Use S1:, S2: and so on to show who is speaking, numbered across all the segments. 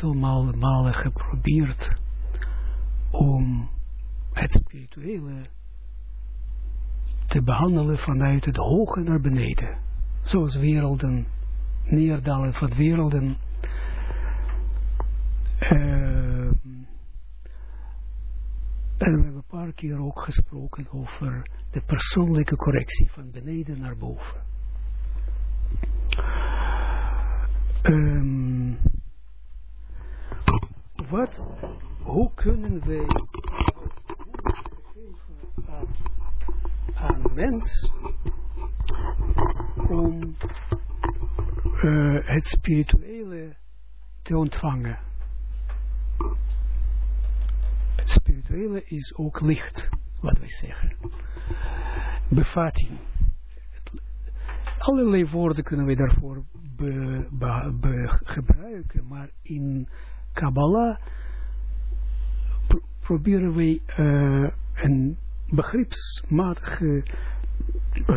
S1: aantal malen, geprobeerd om het spirituele te behandelen vanuit het hoge naar beneden. Zoals werelden, neerdalen van werelden. Uh, en we hebben een paar keer ook gesproken over de persoonlijke correctie van beneden naar boven. Um, wat, hoe kunnen wij aan, aan mens om uh, het spirituele te ontvangen? Het spirituele is ook licht, wat wij zeggen. Bevatting. Allerlei woorden kunnen we daarvoor gebruiken, maar in Kabbalah pro proberen wij uh, een begripsmatige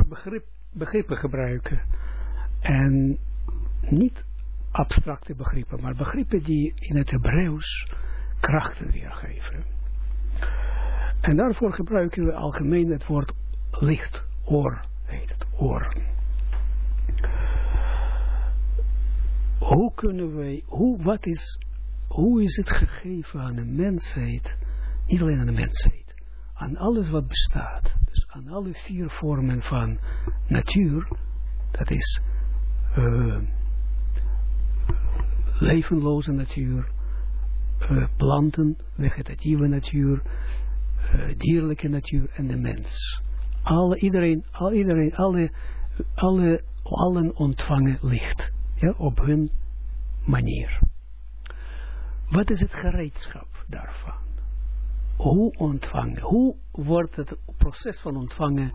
S1: begrip, begrippen gebruiken. En niet abstracte begrippen, maar begrippen die in het Hebreeuws krachten weergeven. En daarvoor gebruiken we algemeen het woord licht, oor, heet het, oor. Hoe kunnen wij, hoe, wat is, hoe is het gegeven aan de mensheid, niet alleen aan de mensheid, aan alles wat bestaat, dus aan alle vier vormen van natuur, dat is uh, levenloze natuur, uh, planten, vegetatieve natuur, uh, dierlijke natuur en de mens. Alle, iedereen, al, iedereen, alle, alle, allen ontvangen licht, ja, op hun manier. Wat is het gereedschap daarvan? Hoe ontvangen? Hoe wordt het proces van ontvangen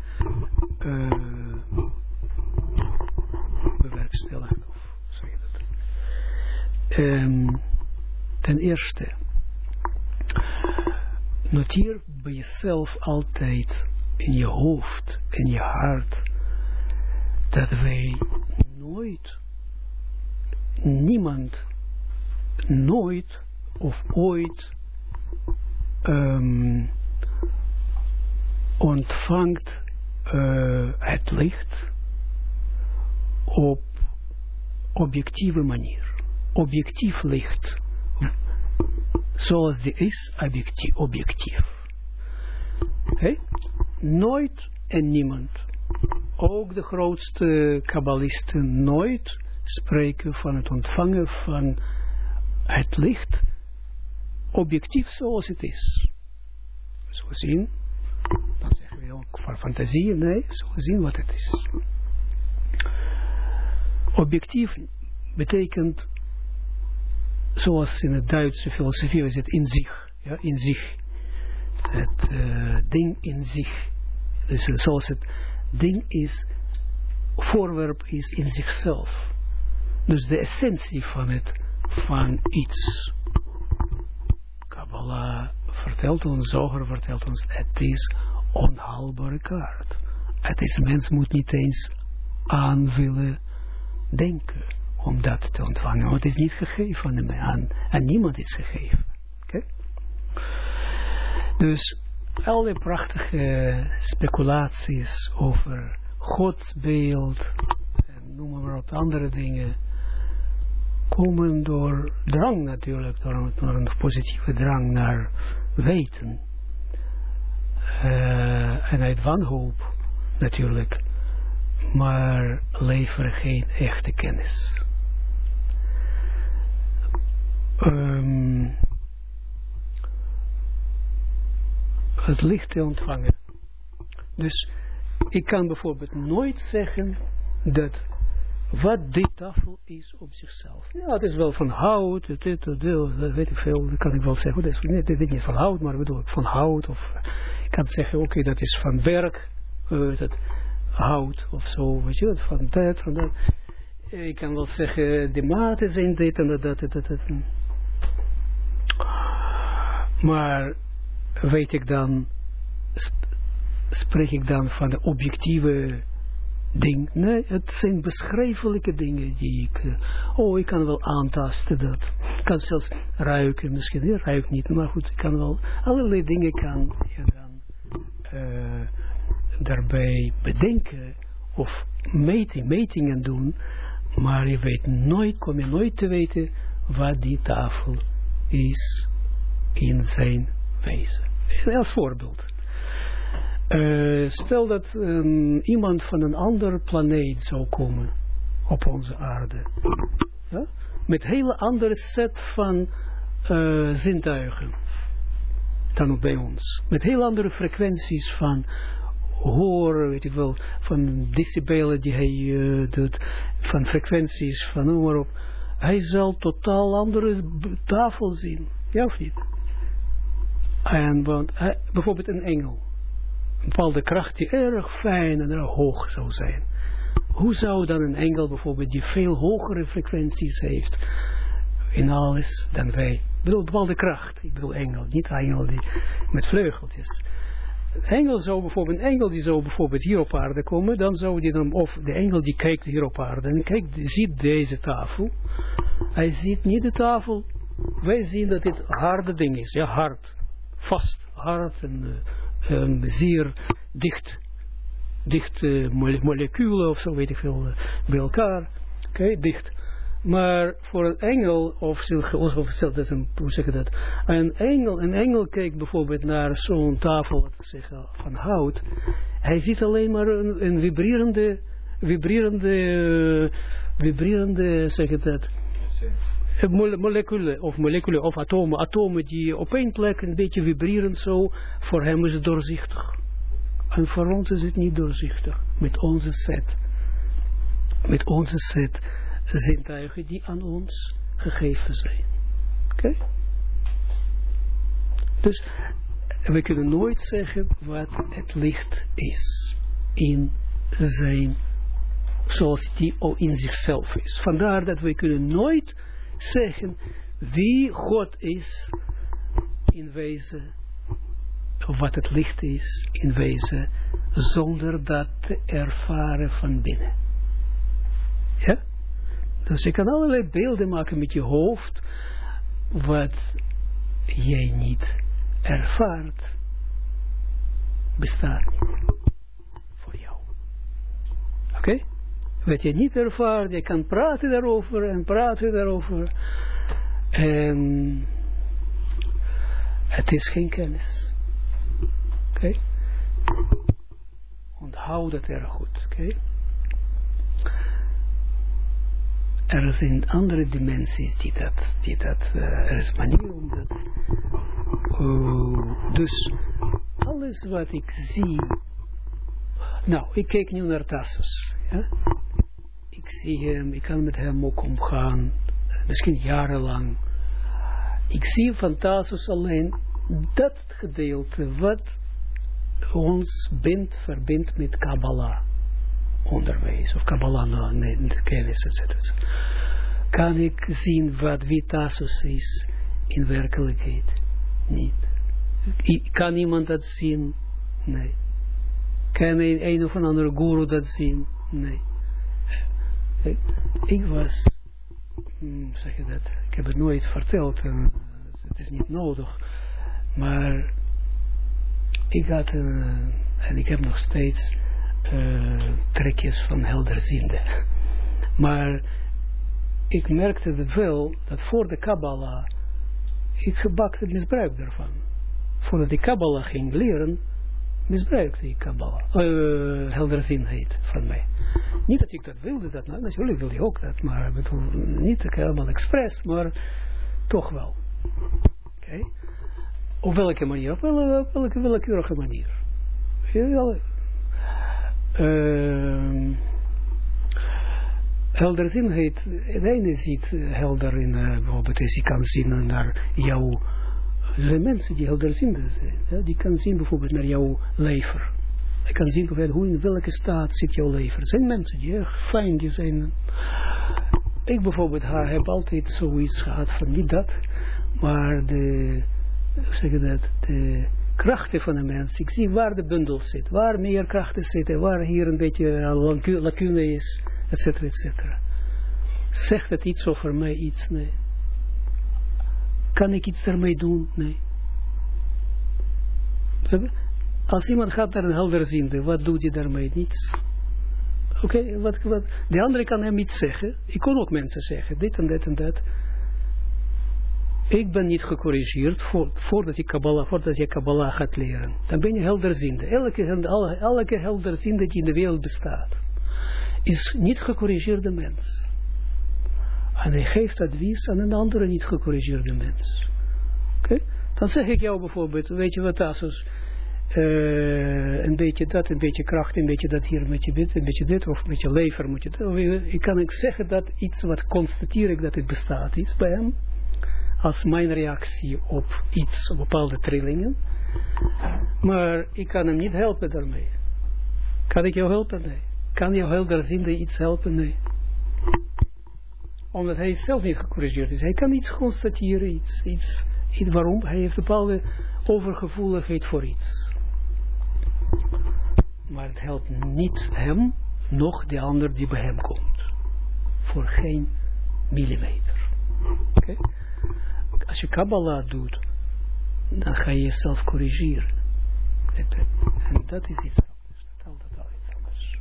S1: uh, bewerkstelligd? Um, ten eerste, noteer bij jezelf altijd in je hoofd, in je hart, dat wij nooit, niemand, nooit of ooit um, ontvangt uh, het licht op objectieve manier. Objectief licht zoals die is, objectief. objectief. Okay? Nooit en niemand, ook de grootste kabbalisten, nooit spreken van het ontvangen van het licht, objectief zoals het is. Zo zien, dan zeggen we ook van fantasie, nee, zo zien wat het is. Objectief betekent zoals in het Duitse filosofie is het in zich, ja, in zich. Het uh, ding in zich. Dus zoals het ding is, voorwerp is in zichzelf. Dus de essentie van het, van iets. Kabbalah vertelt ons, Zoger vertelt ons, het is onhaalbare kaart. Het is, mens moet niet eens aan willen denken om dat te ontvangen. Want het is niet gegeven aan, aan niemand is gegeven. Okay? Dus alle prachtige speculaties over godsbeeld en noem maar op andere dingen komen door drang natuurlijk, door, door een positieve drang naar weten. Uh, en uit wanhoop natuurlijk, maar leveren geen echte kennis um, het licht te ontvangen. Dus ik kan bijvoorbeeld nooit zeggen dat wat dit tafel is op zichzelf. Ja, het is wel van hout, dit, dit, weet ik veel, dat kan ik wel zeggen. Dat is niet, dit is niet van hout, maar bedoel van hout. Of ik kan zeggen, oké, dat is van werk, uh, dat hout of zo, weet je, van dat, van dat. Ik kan wel zeggen, de maten zijn dit en dat, dat, dat, dat. dat. Maar weet ik dan, sp spreek ik dan van de objectieve ding. Nee, het zijn beschrijfelijke dingen die ik, uh, oh, ik kan wel aantasten dat. Ik kan zelfs ruiken, misschien, ja, ruik niet, maar goed, ik kan wel, allerlei dingen kan je uh, daarbij bedenken of meting, metingen doen, maar je weet nooit, kom je nooit te weten wat die tafel is in zijn wezen. Als voorbeeld. Uh, stel dat um, iemand van een ander planeet zou komen op onze aarde. Met hele andere set van uh, zintuigen dan bij ons. Met heel andere frequenties van horen, weet ik wel, van decibelen die hij uh, doet, van frequenties, van noem maar op. Hij zal totaal andere tafel zien. Ja of niet? En want, bijvoorbeeld een engel. Een bepaalde kracht die erg fijn en erg hoog zou zijn. Hoe zou dan een engel bijvoorbeeld die veel hogere frequenties heeft in alles dan wij? Ik bedoel, bepaalde kracht. Ik bedoel engel, niet engel die met vleugeltjes engel zou bijvoorbeeld, een engel die zou bijvoorbeeld hier op aarde komen, dan zou die dan, of de engel die kijkt hier op aarde, en kijkt, ziet deze tafel, hij ziet niet de tafel, wij zien dat dit harde ding is, ja, hard, vast, hard en uh, zeer dicht, dicht uh, moleculen of zo, weet ik veel, uh, bij elkaar, oké, dicht. Maar voor een engel, of, of dat is een, hoe zeg je dat, een engel, een engel kijkt bijvoorbeeld naar zo'n tafel, wat zeggen, van hout, hij ziet alleen maar een, vibrerende, vibrerende, vibrerende, zeg je dat, moleculen, of moleculen, of atomen, atomen die op één plek een beetje vibreren zo, voor hem is het doorzichtig. En voor ons is het niet doorzichtig, met onze set. Met onze set zintuigen die aan ons gegeven zijn. Oké? Dus we kunnen nooit zeggen wat het licht is in zijn, zoals die in zichzelf is. Vandaar dat we kunnen nooit zeggen wie God is in wezen, wat het licht is in wezen, zonder dat te ervaren van binnen. Ja? Dus je kan allerlei beelden maken met je hoofd, wat jij niet ervaart, bestaat niet voor jou. Oké? Wat je niet ervaart, je kan praten daarover en praten daarover. En het is geen kennis. Oké? Okay? Onthoud dat erg goed. Oké? Er zijn andere dimensies die dat, die dat, uh, er is manier om dat. Uh, dus alles wat ik zie, nou, ik kijk nu naar Tassus, ja? ik zie hem, ik kan met hem ook omgaan, misschien jarenlang. Ik zie van Tassus alleen dat gedeelte wat ons bindt, verbindt met Kabbalah onderwijs, of Kabbalah, kennis, etc. Kan ik zien wat Vitasus is in werkelijkheid? Niet. Kan iemand dat zien? Nee. Kan een, een of andere guru dat zien? Nee. Ik was, hmm, zeg je dat, ik heb het nooit verteld, en het is niet nodig, maar ik had, een, en ik heb nog steeds trekjes van helderziende. Maar ik merkte het wel, dat voor de Kabbalah, ik gebakte misbruik daarvan. Voordat ik Kabbalah ging leren, misbruikte ik Kabbalah, uh, helderzienheid van mij. Niet dat ik dat wilde, dat, nou, natuurlijk wilde ik ook dat, maar bedoel, niet helemaal expres, maar toch wel. Oké? Op welke manier? Op welke, welke willekeurige manier? Uh, helderzienheid, het ene ziet helder in, uh, bijvoorbeeld als je kan zien naar jouw, er zijn mensen die helderziende zijn, die kan zien bijvoorbeeld naar jouw lever. Je kan zien bijvoorbeeld hoe in welke staat zit jouw lever. Er zijn mensen die erg fijn zijn. Ik bijvoorbeeld ha, heb altijd zoiets gehad van niet dat, maar de, zeg dat, de krachten van de mens. Ik zie waar de bundel zit, waar meer krachten zitten, waar hier een beetje lacune is, et cetera, et cetera. Zegt het iets over mij, iets? Nee. Kan ik iets daarmee doen? Nee. Als iemand gaat naar een helderziende, wat doet hij daarmee? Niets. Oké, wat, wat, de andere kan hem iets zeggen. Ik kon ook mensen zeggen, dit en dat en dat. Ik ben niet gecorrigeerd voor, voordat, je Kabbalah, voordat je Kabbalah gaat leren. Dan ben je helderziende. Elke, elke helderziende die in de wereld bestaat, is niet gecorrigeerde mens. En hij geeft advies aan een andere niet gecorrigeerde mens. Oké? Dan zeg ik jou bijvoorbeeld, weet je wat Tassos, uh, een beetje dat, een beetje kracht, een beetje dat hier, een beetje dit, een beetje dit, of een beetje lever moet je dat. Ik kan ik zeggen dat iets wat constateer ik dat het bestaat is bij hem, als mijn reactie op iets, op bepaalde trillingen. Maar ik kan hem niet helpen daarmee. Kan ik jou helpen? Nee. Kan jou helder zien dat iets helpen? Nee. Omdat hij zelf niet gecorrigeerd is. Hij kan iets constateren, iets, iets, iets waarom. Hij heeft een bepaalde overgevoeligheid voor iets. Maar het helpt niet hem, nog de ander die bij hem komt. Voor geen millimeter. Als je Kabbalah doet, dan ga je jezelf corrigeren. En dat is iets anders. Dat altijd al iets anders.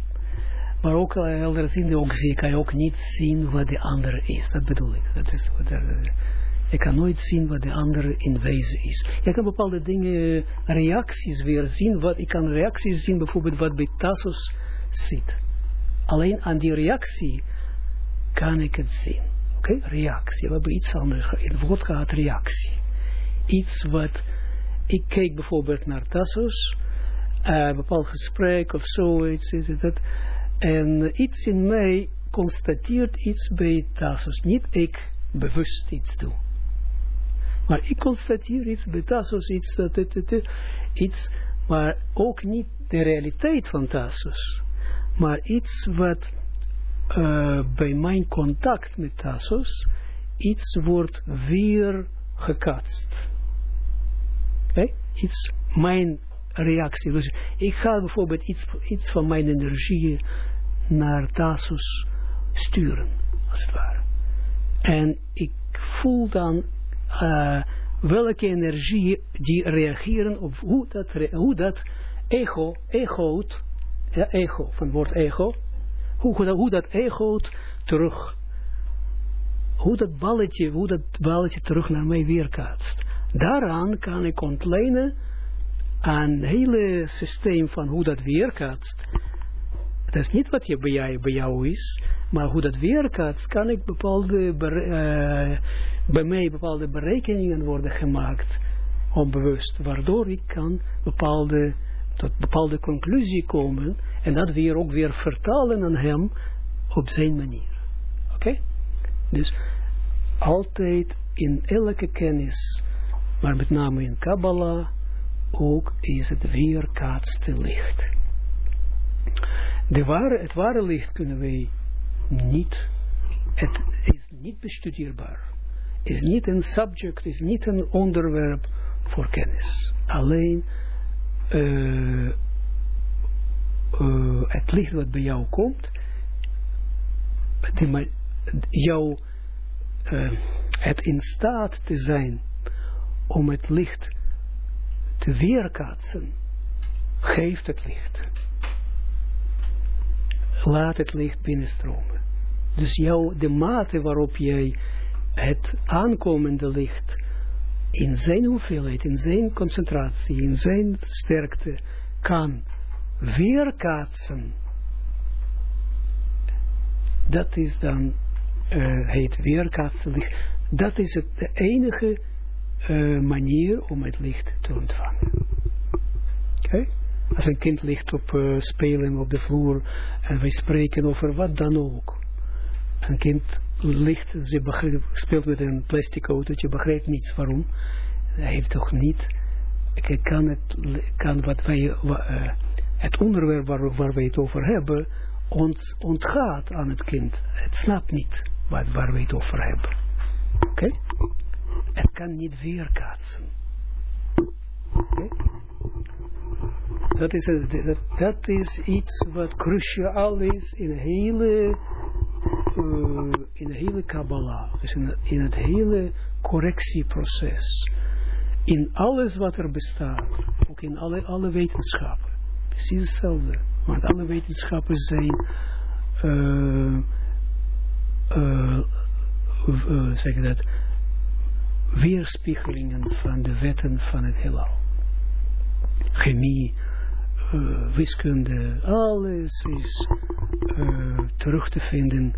S1: Maar ook helder zien, ook zie, kan je ook niet zien wat de andere is. Dat bedoel ik. Dat is wat je kan nooit zien wat de andere in wezen is. Je kan bepaalde dingen, reacties weer zien. Wat, ik kan reacties zien, bijvoorbeeld wat bij Tassos zit. Alleen aan die reactie kan ik het zien. Oké, reactie. We hebben iets anders. In het woord gaat reactie. Iets wat, ik keek bijvoorbeeld naar Tassos, een bepaald gesprek of zoiets, dat, en iets in mij constateert iets bij Tassos. Niet ik bewust iets doe. Maar ik constateer iets bij Tassos, iets, iets, maar ook niet de realiteit van Tassos. Maar iets wat uh, bij mijn contact met Tassos, iets wordt weer gekatst. Okay? Iets, mijn reactie. Dus ik ga bijvoorbeeld iets, iets van mijn energie naar Tassos sturen, als het ware. En ik voel dan uh, welke energie die reageren op hoe dat, hoe dat ego, ego, ja, ego, van het woord ego, hoe, hoe dat ego terug, hoe dat balletje, hoe dat balletje terug naar mij weerkaatst. Daaraan kan ik ontlenen aan het hele systeem van hoe dat weerkaatst. Dat is niet wat je bij, jou, bij is, maar hoe dat weerkaatst, kan ik bepaalde, uh, bij mij bepaalde berekeningen worden gemaakt, onbewust, waardoor ik kan bepaalde, tot bepaalde conclusie komen, en dat weer ook weer vertalen aan hem op zijn manier. Oké? Dus altijd in elke kennis, maar met name in Kabbalah, ook is het weerkaatste licht. De het ware licht kunnen wij niet, het is niet bestudeerbaar. Is niet een subject, is niet een onderwerp voor kennis. Alleen uh, uh, het licht wat bij jou komt, jou, uh, het in staat te zijn om het licht te weerkaatsen, geeft het licht. Laat het licht binnenstromen. Dus jou, de mate waarop jij het aankomende licht in zijn hoeveelheid, in zijn concentratie, in zijn sterkte kan weerkaatsen. Dat is dan uh, het weerkaatsen licht. Dat is het, enige uh, manier om het licht te ontvangen. Oké? Als een kind ligt op uh, spelen op de vloer en wij spreken over wat dan ook. Een kind ligt, ze speelt met een plastic autootje, begrijpt niets waarom. Hij heeft toch niet, kan, het, kan wat wij, uh, het onderwerp waar, waar wij het over hebben, ont, ontgaat aan het kind. Het snapt niet wat, waar wij het over hebben. Oké? Het kan niet weerkaatsen. Okay? Dat is, dat, is iets wat cruciaal is in hele, uh, in de hele Kabbalah. Dus in, het hele correctieproces. In alles wat er bestaat. Ook in alle, alle wetenschappen. Precies hetzelfde. Want alle wetenschappen zijn uh, uh, zeg dat, weerspiegelingen van de wetten van het heelal. Chemie, uh, wiskunde, alles is uh, terug te vinden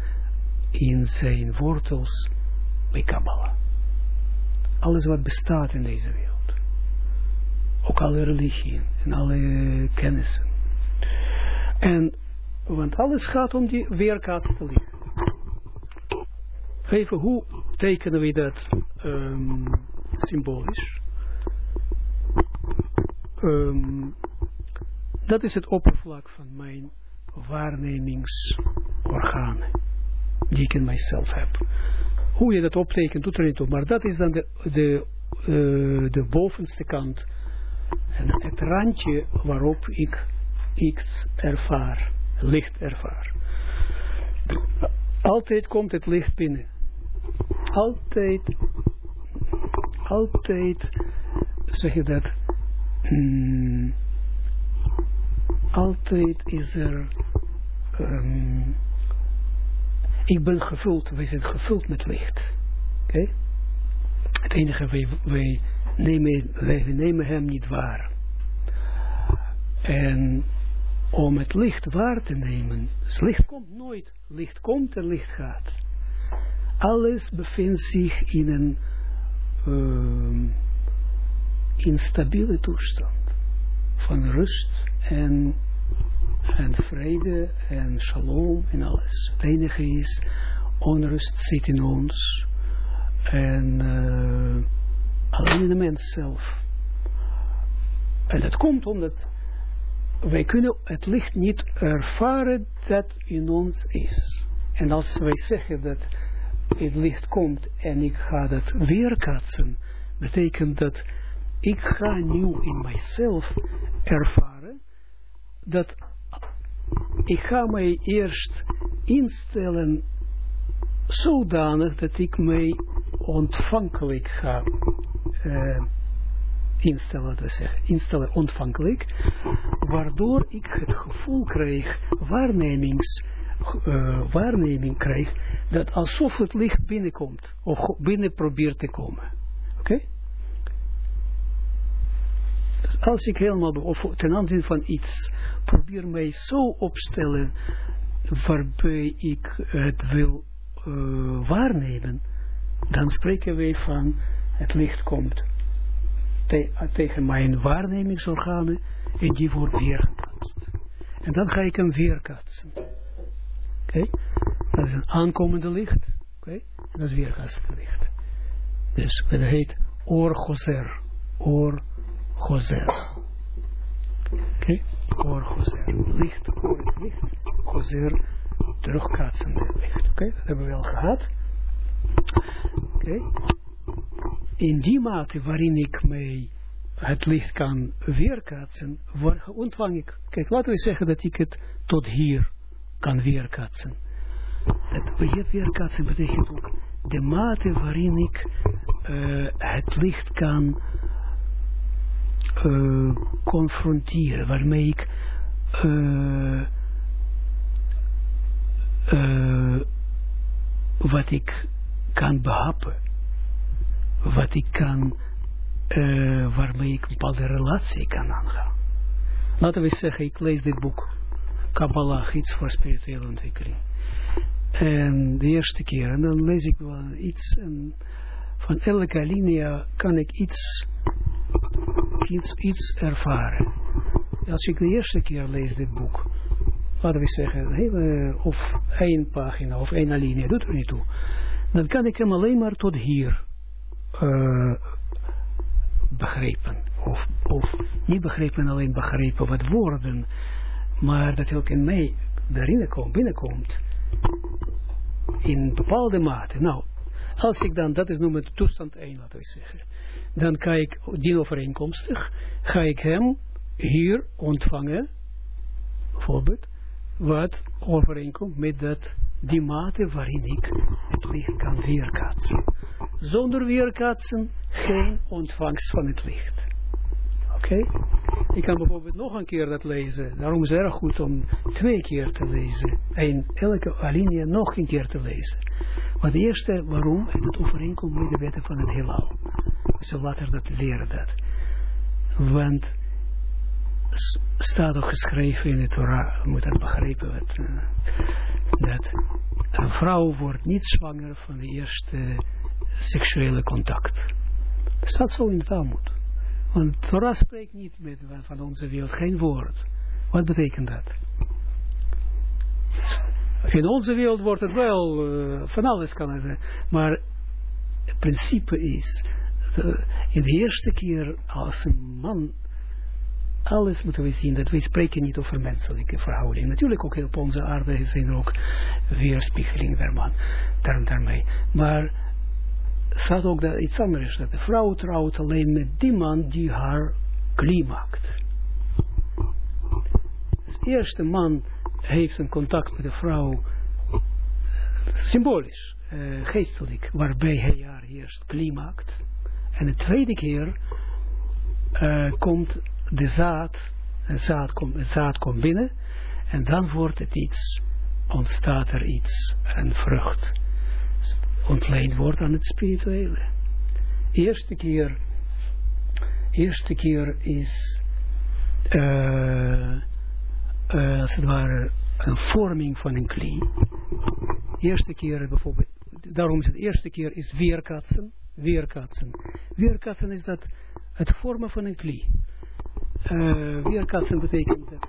S1: in zijn wortels bij Kabbalah. Alles wat bestaat in deze wereld. Ook alle religieën en alle kennissen. En, want alles gaat om die weerkaatste licht. Even, hoe tekenen we dat um, symbolisch? Um, dat is het oppervlak van mijn waarnemingsorganen, die ik in mijzelf heb. Hoe je dat optekent, doet er niet toe, maar dat is dan de, de, uh, de bovenste kant, en het randje waarop ik iets ervaar, licht ervaar. Altijd komt het licht binnen altijd, altijd, zeg je dat, hmm, altijd is er, um, ik ben gevuld, wij zijn gevuld met licht. Oké? Het enige, wij, wij, nemen, wij nemen hem niet waar. En om het licht waar te nemen, licht komt nooit, licht komt en licht gaat alles bevindt zich in een uh, instabiele toestand van rust en, en vrede en shalom en alles. Het enige is, onrust zit in ons en uh, alleen in de mens zelf. En dat komt omdat wij kunnen het licht niet ervaren dat in ons is. En als wij zeggen dat het licht komt en ik ga dat weerkaatsen, betekent dat ik ga nu in mijzelf ervaren dat ik ga mij eerst instellen zodanig dat ik mij ontvankelijk ga uh, instellen, dat zeggen, instellen ontvankelijk, waardoor ik het gevoel krijg, waarnemings uh, waarneming krijg, dat alsof het licht binnenkomt, of binnen probeert te komen. Oké? Dus als ik helemaal, of ten aanzien van iets, probeer mij zo opstellen, waarbij ik het wil uh, waarnemen, dan spreken wij van, het licht komt te, tegen mijn waarnemingsorganen, en die wordt weergeplaatst. En dan ga ik hem weerkaatsen. Okay? Dat is een aankomende licht. En dat is weerkastende licht. Dus dat heet oorgozer. Oorgozer. Oké? Oorgozer. Licht, oor licht. Gozer, terugkaatsende licht. Oké? Dat hebben we al gehad. Oké? In die mate waarin ik mij het licht kan weerkaatsen, ontvang ik. Kijk, laten we zeggen dat ik het tot hier kan weerkaatsen. Het weerkaatsen betekent ook de mate waarin ik uh, het licht kan uh, confronteren, waarmee ik uh, wat ik kan behappen, wat ik kan, waarmee ik een bepaalde relatie kan aangaan. Laten we zeggen, ik lees dit boek Kabbalah, iets voor spirituele ontwikkeling. En de eerste keer, en dan lees ik wel iets, en van elke alinea kan ik iets, iets, iets ervaren. Als ik de eerste keer lees dit boek, laten we zeggen, hele, of één pagina of één alinea, doet er niet toe. Dan kan ik hem alleen maar tot hier uh, begrijpen. Of, of niet begrijpen, alleen begrijpen wat woorden maar dat ook in mij binnenkomt, binnenkomt in bepaalde mate. Nou, als ik dan, dat is noemen toestand 1, laten we zeggen, dan ga ik, die overeenkomstig, ga ik hem hier ontvangen, bijvoorbeeld, wat overeenkomt met dat, die mate waarin ik het licht kan weerkaatsen. Zonder weerkaatsen geen ontvangst van het licht. Oké? Ik kan bijvoorbeeld nog een keer dat lezen. Daarom is het erg goed om twee keer te lezen. En elke alinea nog een keer te lezen. Maar de eerste, waarom? Het overeenkomt met de wetten van het heelal. We zullen later dat leren dat. Want staat ook geschreven in de Torah, we moeten begrijpen wat, uh, dat een vrouw wordt niet zwanger van de eerste seksuele contact. Dat staat zo in het Talmud. Want Torah spreekt niet met van onze wereld, geen woord. Wat betekent dat? In onze wereld wordt het wel, uh, van alles kan het, maar het principe is, de, in de eerste keer als een man, alles moeten we zien, dat we spreken niet over menselijke verhoudingen. Natuurlijk ook op onze aarde zijn er ook weerspiegelingen daarvan, daar, daarmee. Maar staat ook dat iets anders, dat de vrouw trouwt alleen met die man die haar klie maakt. Dus de eerste man heeft een contact met de vrouw, symbolisch, uh, geestelijk, waarbij hij haar eerst klie maakt. En de tweede keer uh, komt de zaad, het zaad, komt, het zaad komt binnen, en dan wordt het iets, ontstaat er iets, een vrucht ontleend wordt aan het spirituele. Eerste keer, eerste keer is, uh, als het ware, een vorming van een klie. Eerste keer bijvoorbeeld, daarom is het eerste keer is weerkatsen, weerkatsen. Weerkatsen is dat het vormen van een klie. Uh, weerkatsen betekent dat,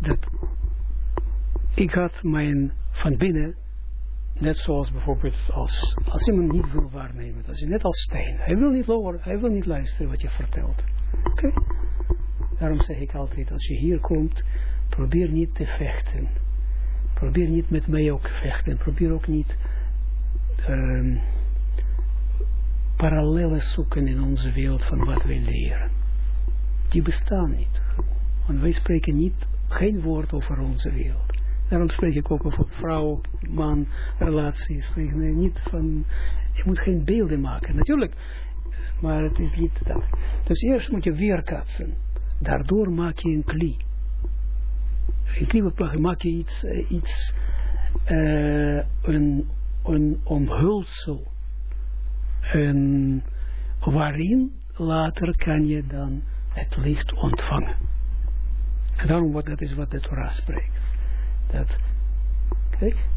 S1: dat ik had mijn van binnen, net zoals bijvoorbeeld als, als iemand niet wil waarnemen, dat is net als steen. Hij wil niet horen, hij wil niet luisteren wat je vertelt. Oké? Daarom zeg ik altijd, als je hier komt, probeer niet te vechten. Probeer niet met mij ook vechten. Probeer ook niet um, parallellen zoeken in onze wereld van wat wij leren. Die bestaan niet. Want wij spreken niet, geen woord over onze wereld. Daarom spreek ik ook over vrouw, man, relaties. Nee, niet van, je moet geen beelden maken. Natuurlijk, maar het is niet dat. Dus eerst moet je weerkaatsen. Daardoor maak je een klie. Een klie maak je iets, uh, iets uh, een, een omhulsel. En waarin later kan je dan het licht ontvangen. En daarom wat dat is wat de Torah spreekt. Dat,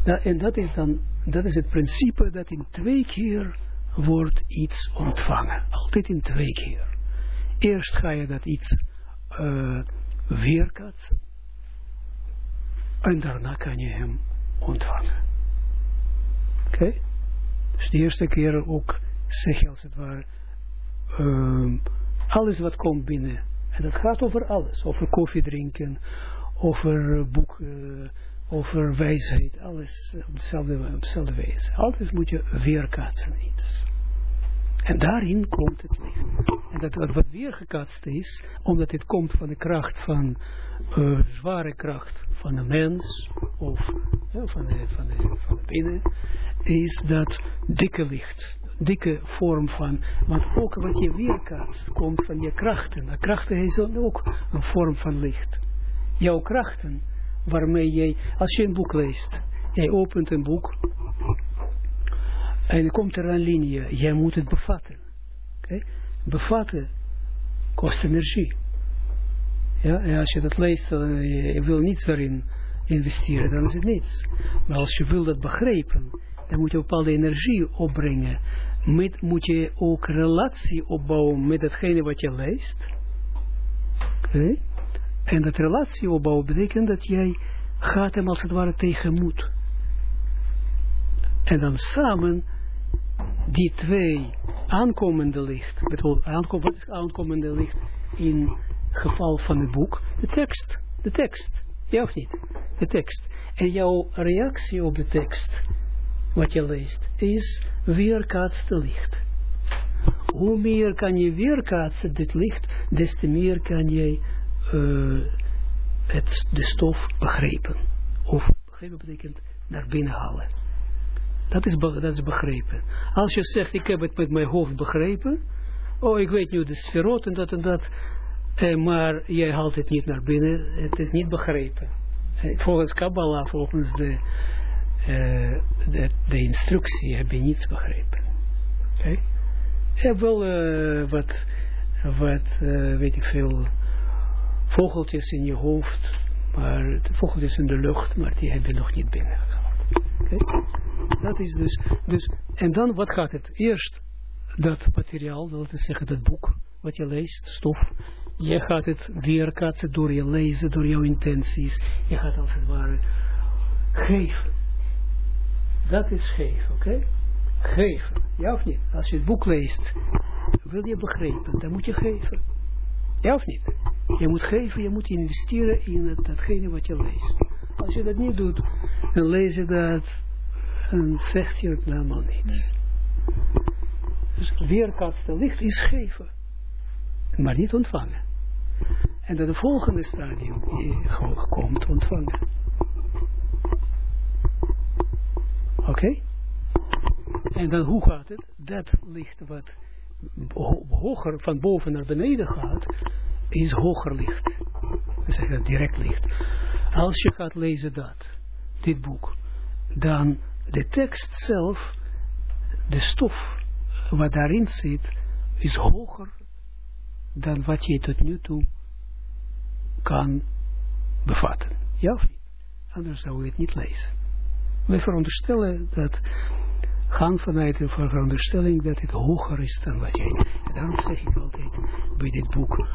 S1: nou, en dat is dan, dat is het principe dat in twee keer wordt iets ontvangen. Altijd in twee keer. Eerst ga je dat iets uh. En daarna kan je hem ontvangen. Oké? Dus de eerste keer ook zeg je als het ware uh, alles wat komt binnen. En dat gaat over alles. Over koffie drinken, over boeken, over wijsheid, alles op dezelfde, op dezelfde wijze. Altijd moet je weerkaatsen iets. En daarin komt het licht. En dat, wat weergekaatst is, omdat het komt van de kracht van, zware kracht van een mens, of van, de, van, de, van de binnen, is dat dikke licht. Dikke vorm van, want ook wat je weerkaatst, komt van je krachten. De krachten is ook een vorm van licht jouw krachten, waarmee jij, als je een boek leest, jij opent een boek, en komt er een linie, jij moet het bevatten. Bevatten kost energie. Ja, en als je dat leest, en je wil niets daarin investeren, dan is het niets. Maar als je wil dat begrijpen, dan moet je bepaalde energie opbrengen. Met, moet je ook relatie opbouwen met datgene wat je leest. Oké. En dat relatie opbouwen betekent dat jij gaat hem als het ware tegenmoet. En dan samen die twee aankomende licht, wat is aankomende licht in geval van het boek? De tekst, de tekst, ja of niet? De tekst. En jouw reactie op de tekst, wat je leest, is weerkaatste licht. hoe meer kan je weerkaatsen dit licht, des te meer kan je uh, het, de stof begrijpen. Of begrijpen betekent naar binnen halen. Dat is, dat is begrepen. Als je zegt, ik heb het met mijn hoofd begrepen, oh, ik weet nu de sferot en dat en dat, eh, maar jij haalt het niet naar binnen, het is niet begrepen. Eh, volgens Kabbalah, volgens de, uh, de, instructie, heb je niets begrepen. Oké? Okay? Je hebt wel uh, wat, wat uh, weet ik veel, vogeltjes in je hoofd, maar vogeltjes in de lucht, maar die heb je nog niet binnen? Dat is dus, dus, en dan wat gaat het? Eerst dat materiaal, dat is zeggen dat boek, wat je leest, stof, je gaat het weerkaatsen door je lezen, door jouw intenties. Je gaat als het ware geven. Dat is geven, oké? Geven, ja of niet? Als je het boek leest, wil je begrijpen, dan moet je geven. Ja of niet? Je moet geven, je moet investeren in datgene wat je leest. Als je dat niet doet, dan lees je dat en zegt je het helemaal niets. Dus weerkaatste licht is geven, maar niet ontvangen. En dat de volgende stadium komt ontvangen. Oké? En dan hoe gaat het? Dat licht wat hoger van boven naar beneden gaat, is hoger licht. We zeggen direct licht. Als je gaat lezen dat, dit boek, dan de tekst zelf, de stof wat daarin zit, is hoger dan wat je tot nu toe kan bevatten. Ja of niet? Anders zou je het niet lezen. We veronderstellen dat, gaan vanuit de veronderstelling dat het hoger is dan wat jij. Daarom zeg ik altijd bij dit boek,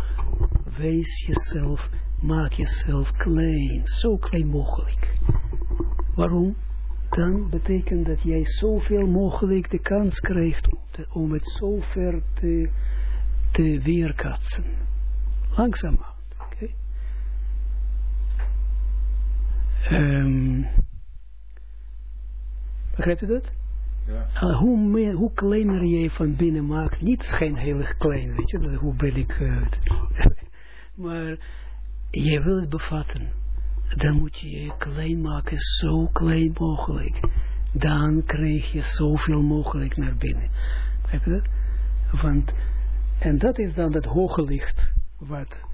S1: wees jezelf, maak jezelf klein, zo klein mogelijk. Waarom? Dan betekent dat jij zoveel mogelijk de kans krijgt om het zo ver te, te weerkatsen. Langzaam. Um, begrijpt u dat? Hoe, hoe kleiner je van binnen maakt, niet schijn heel erg klein, weet je, hoe ben ik, uh, maar je wil het bevatten, dan moet je je klein maken, zo klein mogelijk. Dan krijg je zoveel mogelijk naar binnen. Begrijp je dat? Want, en dat is dan dat hoge licht, wat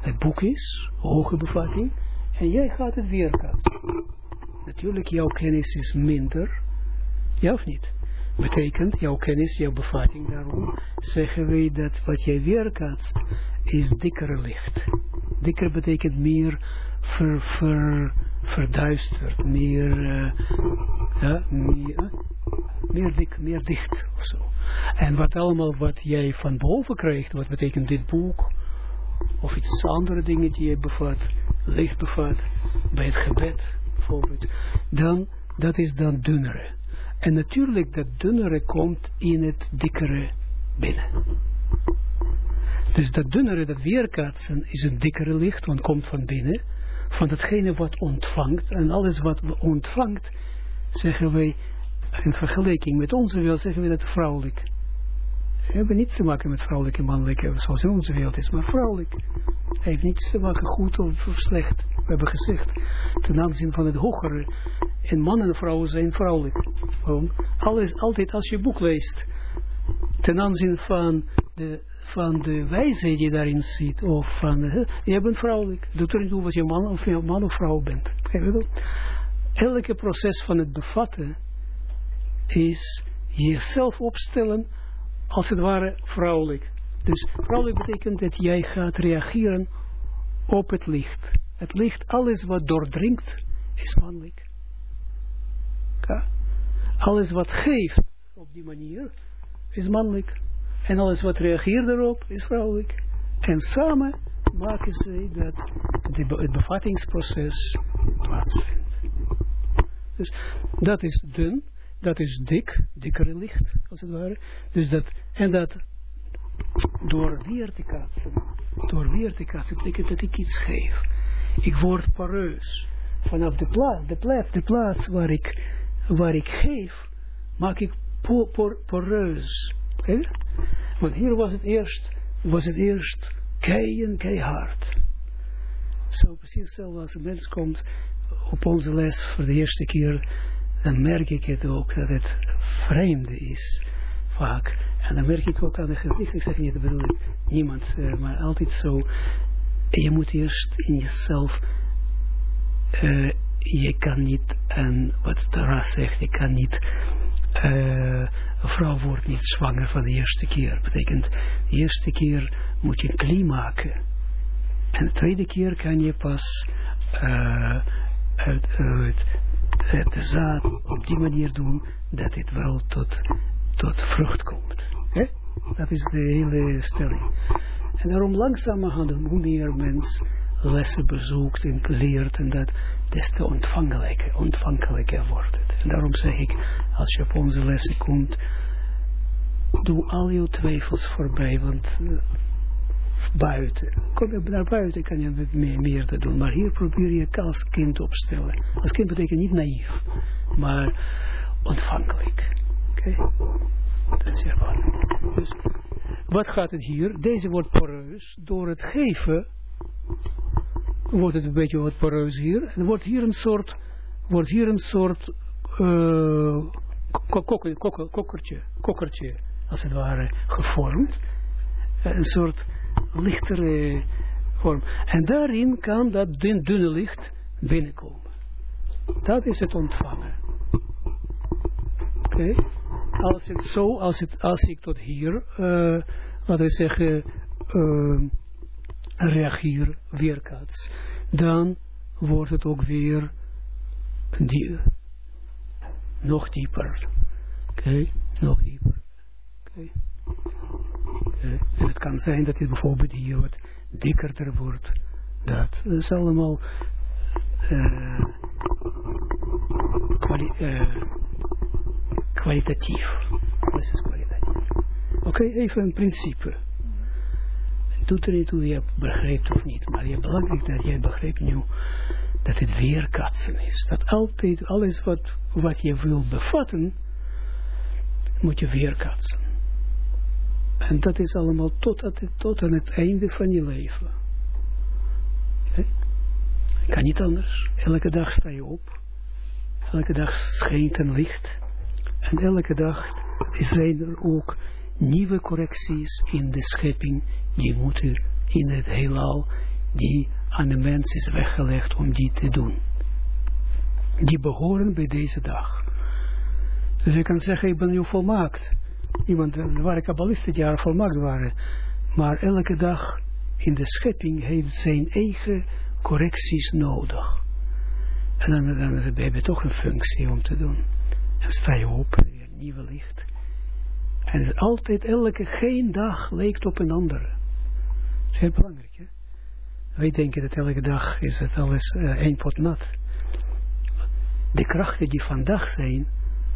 S1: het boek is, hoge bevatting, en jij gaat het weerkaatsen. Natuurlijk, jouw kennis is minder. Ja of niet? Betekent, jouw kennis, jouw bevatting daarom, zeggen wij dat wat jij weerkaatst, is dikkere licht. Dikker betekent meer ver, ver, verduisterd, meer, ja, meer, meer, dik, meer dicht of zo. En wat allemaal wat jij van boven krijgt, wat betekent dit boek, of iets andere dingen die je bevat, licht bevat, bij het gebed bijvoorbeeld, dan, dat is dan dunnere. En natuurlijk dat dunnere komt in het dikkere binnen. Dus dat dunnere, dat weerkaatsen, is een dikkere licht, want komt van binnen, van datgene wat ontvangt. En alles wat ontvangt, zeggen wij, in vergelijking met onze wil, zeggen we dat vrouwelijk we hebben niets te maken met vrouwelijke en mannelijke, zoals in onze wereld is, maar vrouwelijk. Heeft niets te maken goed of, slecht. We hebben gezegd, ten aanzien van het hogere. En mannen en vrouwen zijn vrouwelijk. Alles, altijd als je boek leest, ten aanzien van de, van de wijsheid die daarin zit, of van, uh, je bent vrouwelijk. Doet er niet toe wat je man of, je man of vrouw bent. Elke proces van het bevatten is jezelf opstellen als het ware vrouwelijk. Dus vrouwelijk betekent dat jij gaat reageren op het licht. Het licht, alles wat doordringt, is mannelijk. Alles wat geeft op die manier, is mannelijk. En alles wat reageert erop, is vrouwelijk. En samen maken ze dat het bevattingsproces plaatsvindt. Dus dat is dun dat is dik, dikkere licht, als het ware. Dus dat, en dat door weer te kaatsen, door weer te kaatsen, betekent dat ik iets geef. Ik word poreus. Vanaf de plaats, de plaats, de plaats waar ik, waar ik geef, maak ik por, por, poreus. Want hier was het eerst, was het eerst kei en keihard. Zo precies hetzelfde als een mens komt op onze les voor de eerste keer, dan merk ik het ook dat het vreemde is, vaak. En dan merk ik ook aan het gezicht, ik zeg niet, dat bedoel niemand, uh, maar altijd zo. Je moet eerst in jezelf, uh, je kan niet, en wat Tara zegt, je kan niet, uh, een vrouw wordt niet zwanger van de eerste keer. betekent, de eerste keer moet je klie maken. En de tweede keer kan je pas uh, het, het, zaad op die manier doen dat het wel tot, tot vrucht komt. He? Dat is de hele stelling. En daarom langzamerhand, hoe meer mens lessen bezoekt en leert en dat, des te ontvankelijker, ontvankelijker wordt het. En daarom zeg ik, als je op onze lessen komt, doe al je twijfels voorbij, want uh, buiten, kom je naar buiten, kan je meer, meer te doen, maar hier probeer je als kind opstellen. Als kind betekent niet naïef, maar ontvankelijk. Oké? Dat is belangrijk. Dus, wat gaat het hier? Deze wordt poreus door het geven wordt het een beetje wat poreus hier. En wordt hier een soort, wordt hier een soort uh, kokkertje, kokkertje, als het ware, gevormd. Een soort lichtere vorm. En daarin kan dat dun, dunne licht binnenkomen. Dat is het ontvangen. Oké. Als het zo, als, het, als ik tot hier, uh, laten we zeggen, uh, reageer, weerkaats, dan wordt het ook weer die, nog dieper. Oké, nog dieper. Oké. Okay. En het kan zijn dat het bijvoorbeeld hier wat dikkerder wordt. Dat, is allemaal kwali uh, kwalitatief. Kwalitatief. Oké, even een principe doet er niet je begrijpt of niet. Maar je belangrijk dat jij begrijpt nu dat het weerkatsen is. Dat altijd alles wat, wat je wil bevatten, moet je weerkatsen. En dat is allemaal tot, tot aan het einde van je leven. Okay? Kan niet anders. Elke dag sta je op. Elke dag schijnt een licht. En elke dag zijn er ook nieuwe correcties in de schepping, die moeten in het heelal, die aan de mens is weggelegd om die te doen. Die behoren bij deze dag. Dus je kan zeggen, ik ben nu volmaakt. Iemand, er waren kabbalisten die jaar volmaakt waren. Maar elke dag in de schepping heeft zijn eigen correcties nodig. En dan, dan, dan heb je toch een functie om te doen. En sta je op, weer nieuwe licht. En het is altijd, elke, geen dag lijkt op een andere. Dat is heel belangrijk, hè? Wij denken dat elke dag is het alles uh, één pot nat. De krachten die vandaag zijn,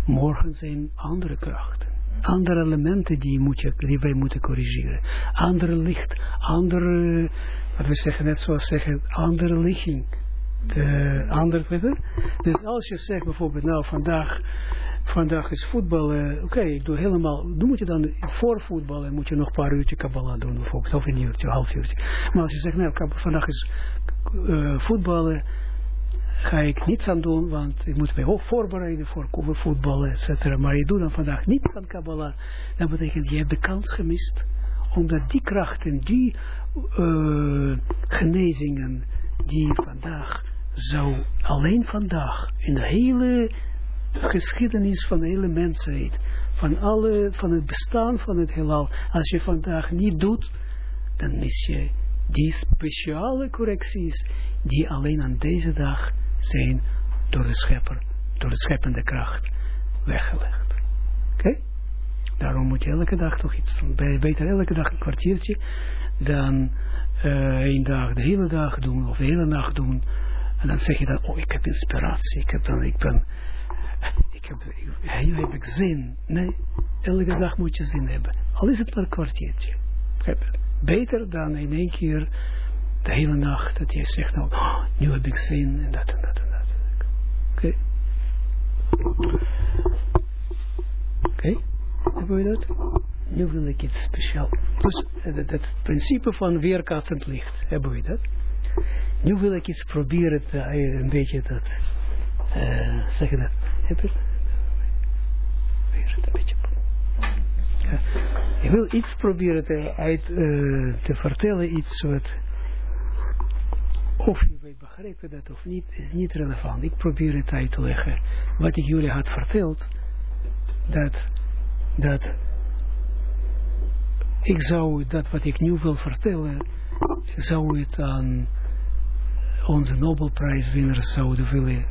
S1: morgen zijn andere krachten. Andere elementen die, moet je, die wij moeten corrigeren. Andere licht, andere, wat we zeggen net zoals zeggen, andere ligging. De andere, dus als je zegt bijvoorbeeld, nou vandaag vandaag is voetballen, oké, okay, ik doe helemaal, dan moet je dan voor voetballen, moet je nog een paar uurtje Kabbalah doen bijvoorbeeld, of een uurtje, een half uurtje. Maar als je zegt, nou, vandaag is uh, voetballen, ga ik niets aan doen, want ik moet mij ook voorbereiden voor voetballen, et cetera. Maar je doet dan vandaag niets aan Kabbalah, dan betekent je hebt de kans gemist, omdat die krachten, die uh, genezingen, die vandaag zou alleen vandaag in de hele geschiedenis van de hele mensheid, van, alle, van het bestaan van het heelal, als je vandaag niet doet, dan mis je die speciale correcties die alleen aan deze dag zijn door de schepper, door de scheppende kracht weggelegd. Oké? Daarom moet je elke dag toch iets doen. Beter elke dag een kwartiertje dan uh, één dag, de hele dag doen of de hele nacht doen. En dan zeg je dan, oh ik heb inspiratie, ik, heb dan, ik ben ik heb, nu heb ik zin. Nee, elke dag moet je zin hebben. Al is het maar een kwartiertje. Beter dan in één keer de hele nacht dat je zegt, nou, oh, nu heb ik zin en dat en dat en dat. Oké. Oké. Hebben we dat? nu wil ik iets speciaal. Dus het, het principe van weerkaatsend licht, hebben we dat? Nu wil ik iets proberen, te, een beetje dat, uh, zeg je dat, heb je een beetje. Ja. Ik wil iets proberen uit, te vertellen, iets wat, of je weet begrijpen dat of niet, is niet relevant. Ik probeer het uit te leggen. Wat ik jullie had verteld, dat, dat ik zou dat wat ik nu wil vertellen, zou het aan onze Nobelprijswinnaars zouden willen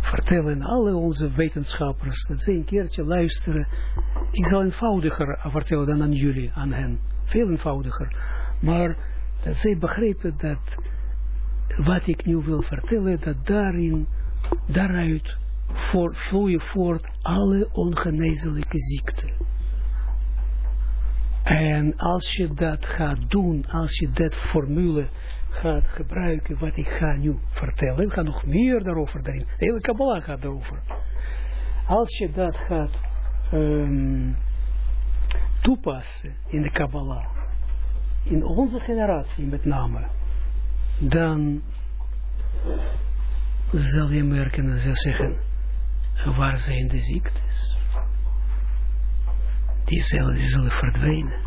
S1: vertellen, alle onze wetenschappers, dat ze een keertje luisteren. Ik zal eenvoudiger vertellen dan aan jullie, aan hen. Veel eenvoudiger. Maar dat zij begrijpen dat wat ik nu wil vertellen, dat daarin, daaruit vloeien voort alle ongeneeslijke ziekten. En als je dat gaat doen, als je dat formule gaat gebruiken, wat ik ga nu vertellen, ik ga nog meer daarover denken, de hele Kabbalah gaat daarover. Als je dat gaat um, toepassen in de Kabbalah, in onze generatie met name, dan zal je merken en zal zeggen, waar zijn de ziektes? Die zullen, die zullen verdwijnen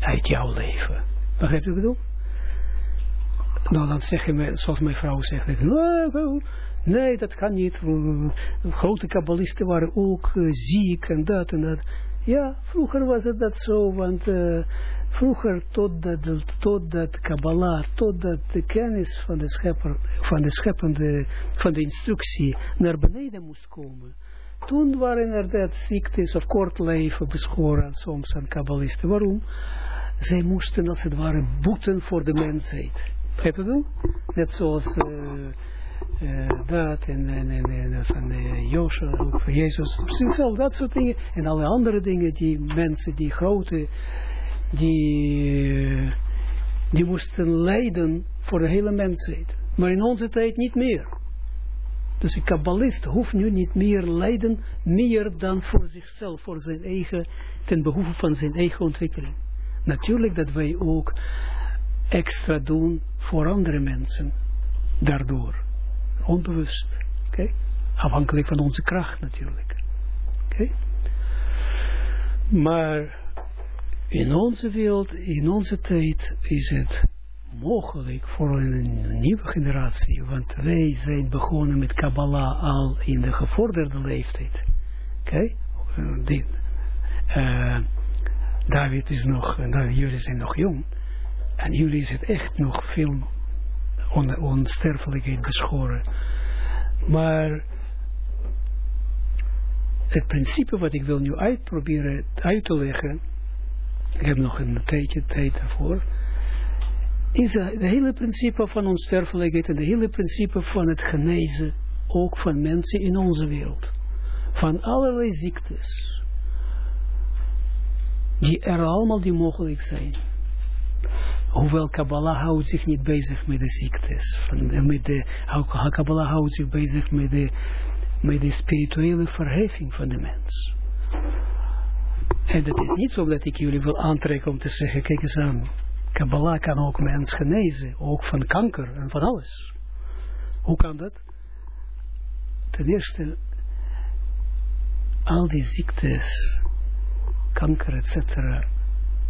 S1: uit jouw leven. Begrijp je wat ik bedoel? Nou, dan zeggen we, zoals mijn vrouw zegt, nee, dat kan niet. Grote kabbalisten waren ook uh, ziek en dat en dat. Ja, vroeger was het dat zo, want uh, vroeger totdat, totdat Kabbalah, totdat de kennis van de schepper, van de scheppende, van de instructie naar beneden moest komen. Toen waren er dat ziektes of kort leven beschoren soms aan kabbalisten. Waarom? Zij moesten als het ware boeten voor de mensheid. Begrijp je wel? Net zoals uh, uh, dat en, en, en, en van uh, Joshua, Jezus, precies zo, dat soort dingen. En alle andere dingen, die mensen, die grote, die, die moesten lijden voor de hele mensheid. Maar in onze tijd niet meer. Dus een kabbalist hoeft nu niet meer lijden, meer dan voor zichzelf, voor zijn eigen, ten behoeve van zijn eigen ontwikkeling. Natuurlijk dat wij ook extra doen voor andere mensen. Daardoor. Onbewust. Oké? Afhankelijk van onze kracht natuurlijk. Oké? Maar in onze wereld, in onze tijd is het mogelijk voor een nieuwe generatie, want wij zijn begonnen met Kabbalah al in de gevorderde leeftijd. Oké? Okay? Uh, David is nog, nou, jullie zijn nog jong, en jullie het echt nog veel on, onsterfelijkheid beschoren. Maar het principe wat ik wil nu uitproberen uit te leggen, ik heb nog een tijdje tijd daarvoor, is het hele principe van onsterfelijkheid en het hele principe van het genezen, ook van mensen in onze wereld. Van allerlei ziektes. Die er allemaal die mogelijk zijn. Hoewel Kabbalah houdt zich niet bezig met de ziektes. Met de, Kabbalah houdt zich bezig met de, met de spirituele verheffing van de mens. En dat is niet zo dat ik jullie wil aantrekken om te zeggen, kijk eens aan, Kabbalah kan ook mens genezen, ook van kanker en van alles. Hoe kan dat? Ten eerste, al die ziektes, kanker, etc.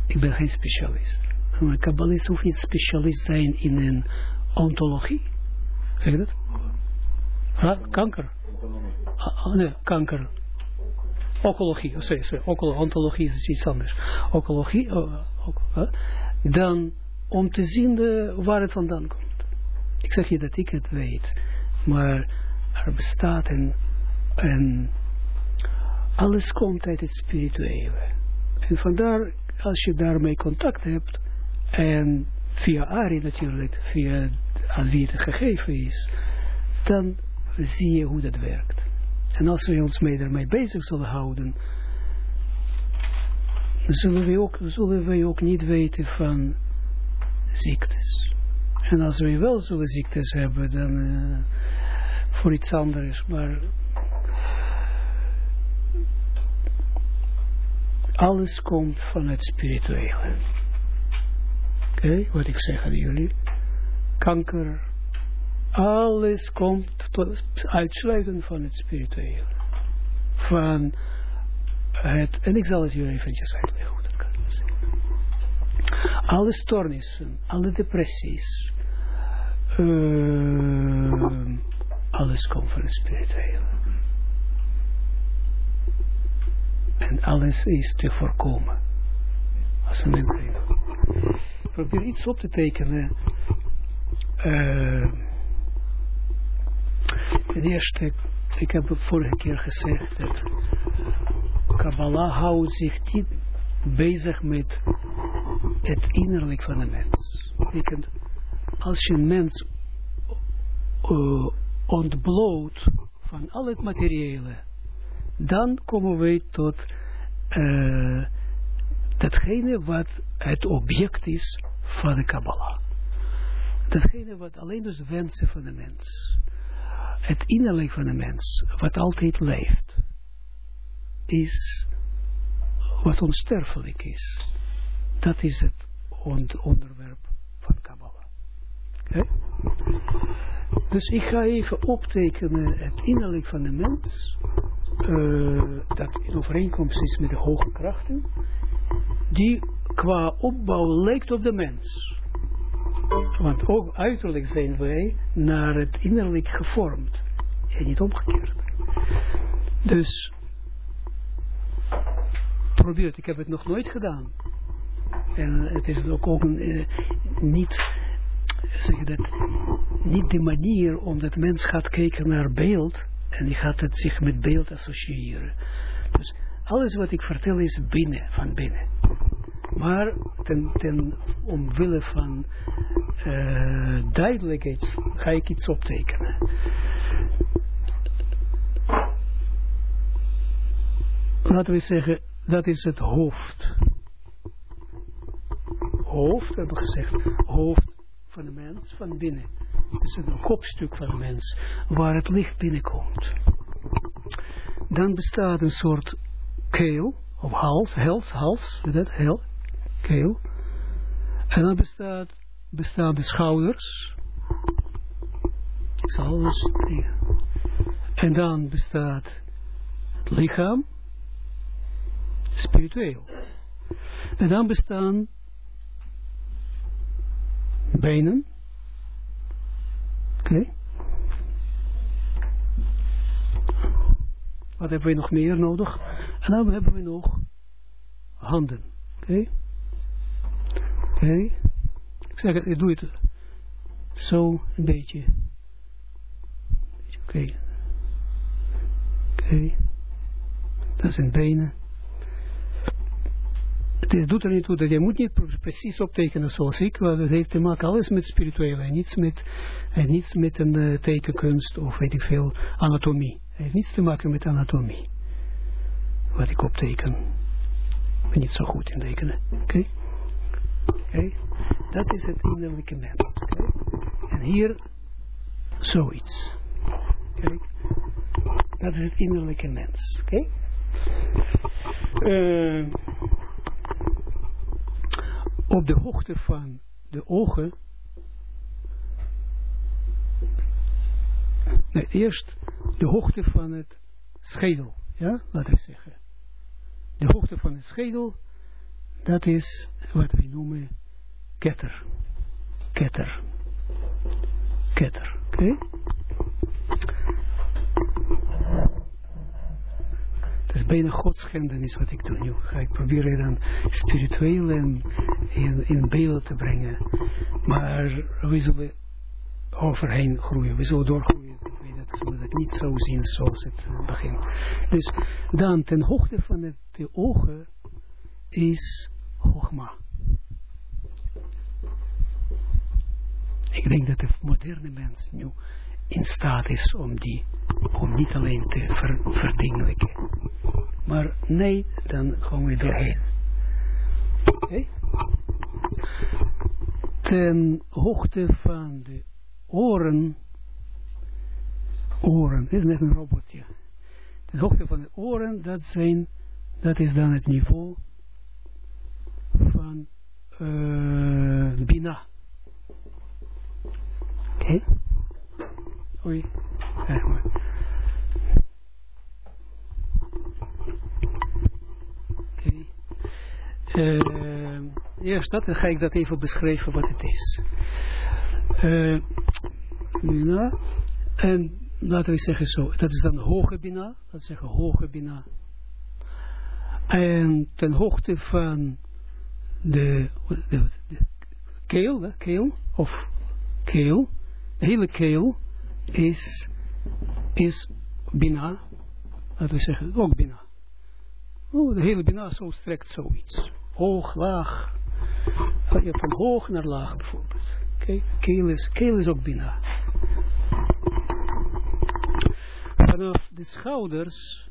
S1: Ik ben geen specialist. Een kabbalist hoeft niet specialist zijn in een ontologie. Zeg je dat? Ha? Kanker. Ah, ah, nee, kanker. Oncologie, oh. Ontologie is iets anders. Oncologie, oh, oh, dan om te zien de, waar het vandaan komt. Ik zeg je dat ik het weet, maar er bestaat een, een alles komt uit het spirituele. En vandaar, als je daarmee contact hebt, en via Ari natuurlijk, via aan wie het gegeven is, dan zie je hoe dat werkt. En als we ons mee daarmee bezig zullen houden, zullen we ook, zullen we ook niet weten van ziektes. En als we wel zullen ziektes hebben, dan uh, voor iets anders. Maar alles komt van het spirituele. Oké, wat ik zeg aan jullie. Kanker, alles komt tot uitsluiten van het spirituele. Van het, en ik zal het jullie eventjes uitleggen hoe dat kan. Alle stoornissen, alle depressies, uh, alles komt van het spirituele. En alles is te voorkomen. Als een mens Probeer iets op te tekenen. Uh, ten eerste, ik heb vorige keer gezegd dat Kabbalah houdt zich niet bezig met het innerlijk van de mens. Betekent, als je een mens uh, ontbloot van al het materiële, dan komen we tot uh, datgene wat het object is van de Kabbalah. Datgene wat alleen dus wensen van de mens. Het innerlijk van de mens, wat altijd leeft, is wat onsterfelijk is. Dat is het onderwerp van Kabbalah. Dus ik ga even optekenen het innerlijk van de mens, uh, dat in overeenkomst is met de hoge krachten, die qua opbouw lijkt op de mens. Want ook uiterlijk zijn wij naar het innerlijk gevormd. En niet omgekeerd. Dus probeer het. Ik heb het nog nooit gedaan. En het is ook, ook uh, niet, zeg dat, niet de manier omdat mens gaat kijken naar beeld en die gaat het zich met beeld associëren. Dus alles wat ik vertel is binnen, van binnen. Maar ten, ten omwille van uh, duidelijkheid ga ik iets optekenen. Laten we zeggen, dat is het hoofd. Hoofd, hebben we gezegd, hoofd van de mens, van binnen. Het kopstuk van de mens, waar het licht binnenkomt. Dan bestaat een soort keel, of hals, hals, hals, dat, hel, keel. En dan bestaat, bestaan de schouders. Ik zal alles En dan bestaat het lichaam, spiritueel. En dan bestaan benen. Oké. Wat hebben we nog meer nodig? En dan hebben we nog handen. Oké. Oké. Ik zeg het, ik doe het zo een beetje. Oké. Oké. Dat zijn benen het is, doet er niet toe dat je moet niet precies optekenen zoals ik, want het heeft te maken alles met spirituele en niets met, en niets met een uh, tekenkunst of weet ik veel, anatomie. Het heeft niets te maken met anatomie. Wat ik opteken. Ik ben niet zo goed in tekenen. Oké? Dat is het innerlijke mens. Okay? En hier zoiets. Dat is het innerlijke mens. Uh, op de hoogte van de ogen. Nee, eerst de hoogte van het schedel. Ja, we zeggen. De hoogte van het schedel, dat is wat we noemen ketter. Ketter. Ketter. Oké? Okay? Het is bijna godschendenis wat ik doe nu. Ga ik proberen dan spiritueel in, in beeld te brengen. Maar we zullen overheen groeien. We zullen doorgroeien. Dat zullen het niet zo zien zoals het begint. Dus dan ten hoogte van de, de ogen is Hoogma. Ik denk dat de moderne mens nu in staat is om die, om niet alleen te ver. Maar nee, dan gaan we doorheen. Oké? Okay? Ten hoogte van de oren, oren, dit is net een robotje. Ten hoogte van de oren, dat zijn, dat is dan het niveau uh, Bina. Oké? Okay. Oei. Kijk maar. Oké. Okay. Uh, eerst dat, dan ga ik dat even beschrijven wat het is. Uh, Bina. En laten we zeggen zo, dat is dan hoge Bina. Dat zeggen hoge Bina. En ten hoogte van de, de, de keel, keel, of keel, de hele keel is, is Bina, laten we zeggen, ook Bina. Oh, de hele Bina zo strekt zoiets. Hoog, laag. Van hoog naar laag bijvoorbeeld. Okay. Keel, is, keel is ook Bina. Vanaf de schouders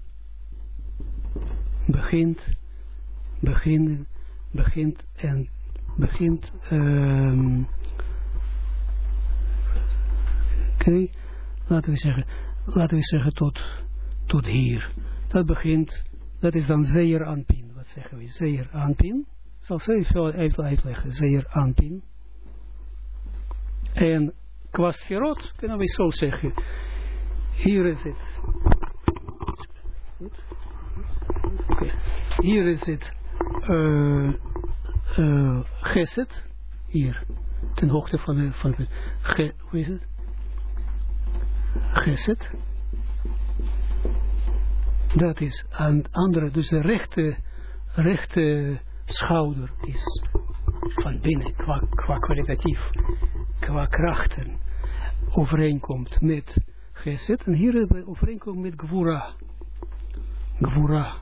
S1: begint, begint, begint en begint, um, laten we zeggen, laten we zeggen tot, tot hier. Dat begint, dat is dan zeer aanpin. Wat zeggen we? Zeer aanpin. Zal ze even uitleggen. Zeer aanpin. En qua sferot kunnen we zo zeggen. Hier is het. Hier is het uh, geset. Hier. Ten hoogte van de, van de hoe is het? Geset. Dat is aan andere, dus de rechte, rechte schouder is van binnen, qua, qua kwalitatief, qua krachten, overeenkomt met geset. En hier overeenkomt met Gvura. Gvura.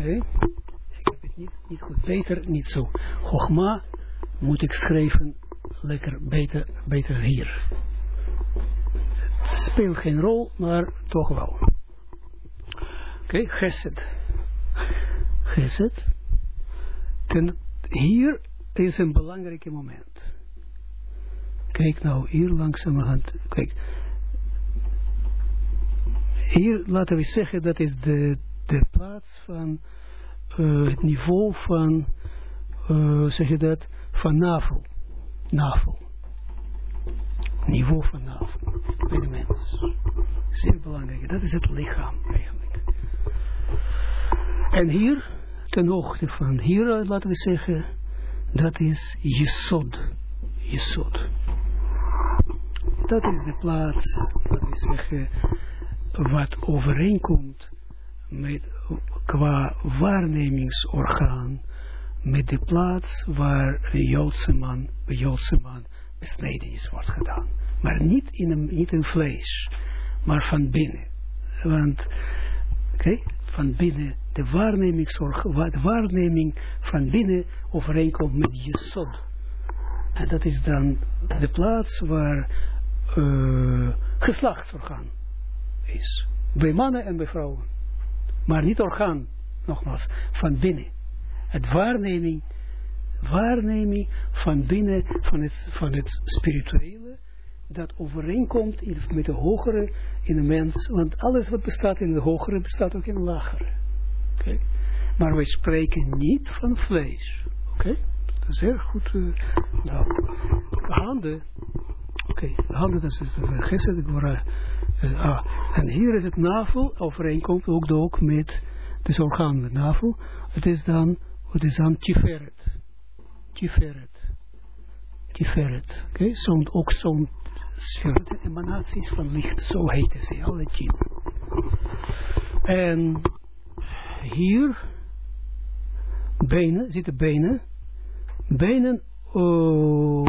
S1: Oké. Ik heb het niet, goed. Beter, niet zo. Chogma moet ik schrijven lekker beter, beter hier. Speelt geen rol, maar toch wel. Oké, okay. Geset. Geset. Ten, hier is een belangrijk moment. Kijk nou, hier langzamerhand. Kijk, hier laten we zeggen dat is de, de plaats van uh, het niveau van, uh, zeg je dat, van navel. Navel. Niveau van navel. Bij de mens. Zeer belangrijk. Dat is het lichaam eigenlijk. En hier, ten hoogte van hier, laten we zeggen, dat is Jesod. Jesod. Dat is de plaats, laten we zeggen, wat overeenkomt met, qua waarnemingsorgaan met de plaats waar een Joodse man, Joodse besneden wordt gedaan. Maar niet in, een, niet in vlees, maar van binnen. Want, oké, van binnen, de de waarneming van binnen overeenkomt met Jesod. En dat is dan de plaats waar uh, geslachtsorgaan is. Bij mannen en bij vrouwen. Maar niet orgaan, nogmaals, van binnen. Het waarneming, waarneming van binnen, van het, van het spirituele, dat overeenkomt met de hogere in de mens. Want alles wat bestaat in de hogere, bestaat ook in de lagere. Okay? Maar wij spreken niet van vlees. Oké? Dat is heel goed. Uh, nou, handen. Oké, okay, dat is de gesed, uh, ah, en hier is het navel, overeenkomt ook, ook met, het orgaan met navel, het is dan, het is dan tiferet. Tiferet. Tiferet. Oké, okay? Zo, ook zo'n sfeer, emanaties van licht, zo heten ze, alle. En hier, benen, zitten benen, benen uh,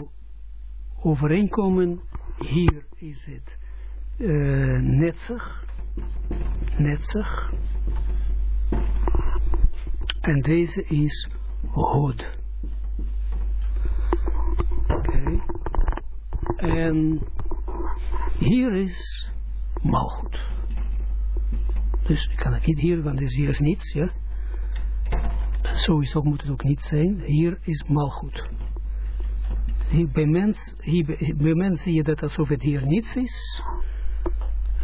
S1: overeenkomen, hier is het uh, netzig, netzig, en deze is hod. Oké. En hier is malgoed. Dus ik kan het niet hier, want hier is niets, ja. Sowieso moet het ook niet zijn. Hier is malgoed. Bij, mens, hier, bij mens zie je dat alsof het hier niets is.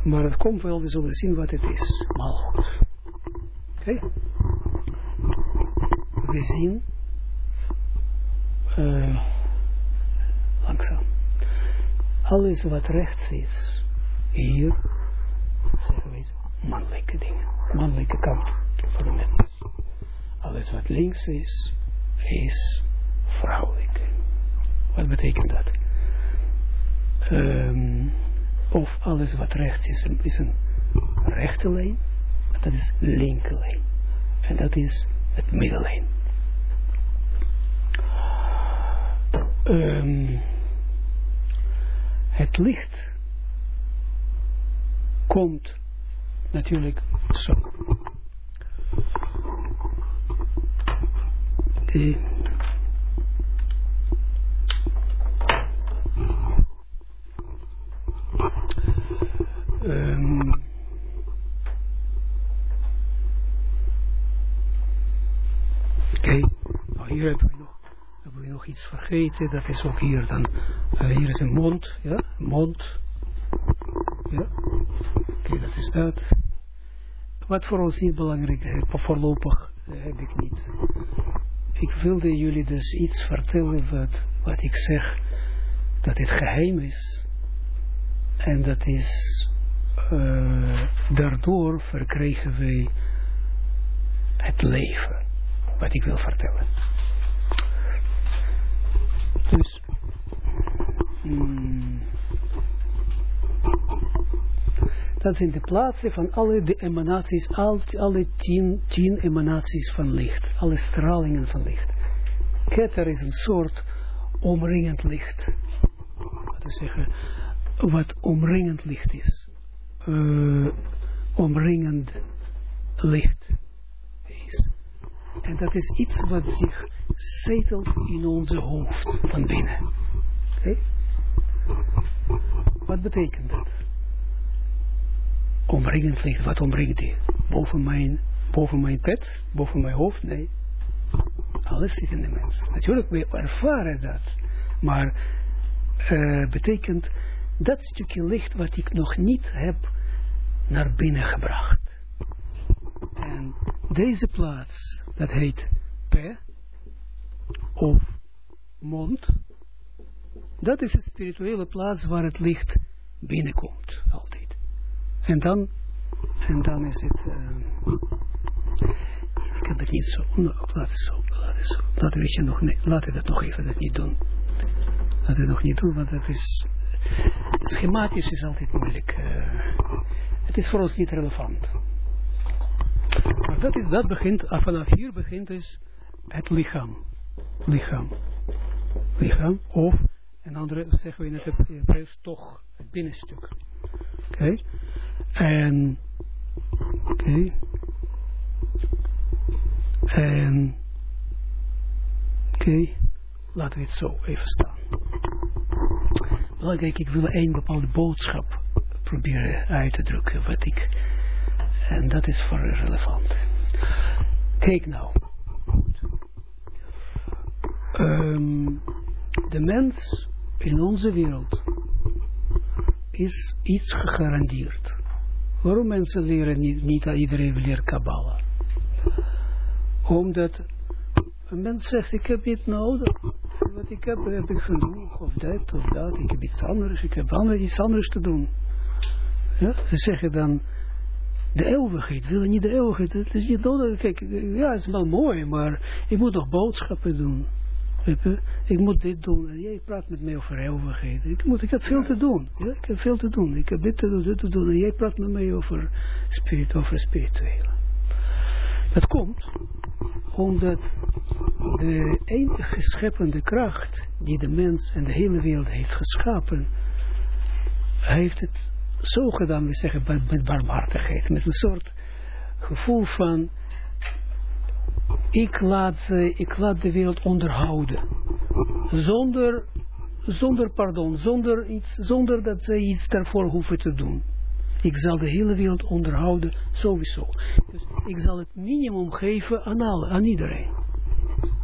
S1: Maar het komt wel, we zullen zien wat het is. Malgoed. Oké? Okay. we zien, uh, langzaam, alles wat rechts is, hier, zeggen we mannelijke dingen, mannelijke kant van de mens. Alles wat links is, is vrouwelijk. Wat betekent dat? Um, of alles wat rechts is, is een rechte lijn, dat is linker lijn. En dat is het middellijn. Um, het licht komt natuurlijk zo. Um, Oké, nou hier hebben we, nog, hebben we nog iets vergeten. Dat is ook hier dan. Uh, hier is een mond, ja, mond. Ja, oké, dat is dat. Wat voor ons niet belangrijk is, voorlopig uh, heb ik niet. Ik wilde jullie dus iets vertellen wat, wat ik zeg, dat het geheim is. En dat is, uh, daardoor verkrijgen wij het leven, wat ik wil vertellen. Dus, mm, dat zijn de plaatsen van alle de emanaties, al, alle tien, emanaties van licht, alle stralingen van licht. Keter is een soort omringend licht. We zeggen, wat omringend licht is. Uh, omringend licht is. En dat is iets wat zich zetelt in onze hoofd van binnen. Oké? Wat betekent dat? Omringend licht, wat omringt die? Boven mijn, boven mijn pet, boven mijn hoofd? Nee. Alles zit in de mens. Natuurlijk, we ervaren dat. Maar uh, betekent dat stukje licht wat ik nog niet heb naar binnen gebracht. En deze plaats, dat heet P of mond, dat is de spirituele plaats waar het licht binnenkomt, altijd. En dan, en dan is het, uh, ik heb het niet zo, no, laat het zo, laat het zo, laat het je nog, laat het nog even dat niet doen. Laat het nog niet doen, want dat is, schematisch is altijd moeilijk. Uh, het is voor ons niet relevant. Maar dat, is, dat begint, vanaf hier begint dus het lichaam. Lichaam. Lichaam, of, en andere zeggen we in het Hebreeuws toch, het binnenstuk. Oké. En, oké. En, oké. Laten we het zo even staan belangrijk, ik wil een bepaalde boodschap proberen uit te drukken, wat ik, en dat is voor relevant. Kijk nou. Um, de mens in onze wereld is iets gegarandeerd. Waarom mensen leren niet, niet iedereen leert Kabbalah? Omdat een mens zegt, ik heb het nodig. Wat ik heb, heb ik genoeg, of dat, of dat, ik heb iets anders, ik heb ander, iets anders te doen. Ja, ze zeggen dan, de eeuwigheid, willen niet de eeuwigheid, het is niet nodig, kijk, ja, het is wel mooi, maar ik moet nog boodschappen doen. Ik moet dit doen, en jij praat met mij over eeuwigheid. Ik, moet, ik heb veel te doen, ja, ik heb veel te doen, ik heb dit te doen, dit te doen, en jij praat met mij over spirit, over spirituele. Dat komt omdat de enige scheppende kracht die de mens en de hele wereld heeft geschapen, heeft het zo gedaan, we zeggen met, met barmhartigheid, met een soort gevoel van ik laat, ze, ik laat de wereld onderhouden. Zonder, zonder pardon, zonder, iets, zonder dat ze iets daarvoor hoeven te doen. Ik zal de hele wereld onderhouden, sowieso. Dus ik zal het minimum geven aan, alle, aan iedereen.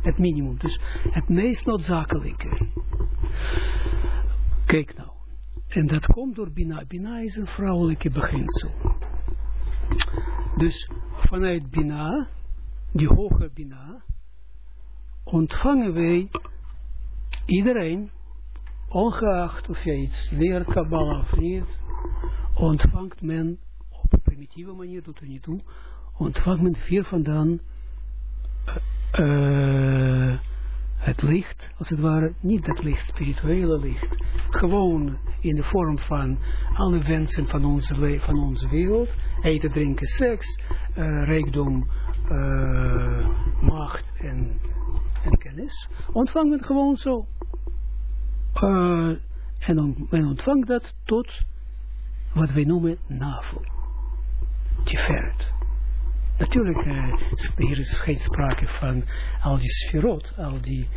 S1: Het minimum, dus het meest noodzakelijke. Kijk nou. En dat komt door Bina. Bina is een vrouwelijke beginsel. Dus vanuit Bina, die hoge Bina, ontvangen wij iedereen, ongeacht of je iets leert Kabbalah of niet, ontvangt men op een primitieve manier, doet er niet toe, ontvangt men vier vandaan uh, het licht, als het ware, niet het licht, spirituele licht, gewoon in de vorm van alle wensen van onze, van onze wereld, eten, drinken, seks, uh, rijkdom, macht en, en kennis, ontvangt men gewoon zo. en men ontvangt dat tot wat wij noemen navel. Tiferet. Natuurlijk, uh, hier is geen sprake van al die sferot, al die,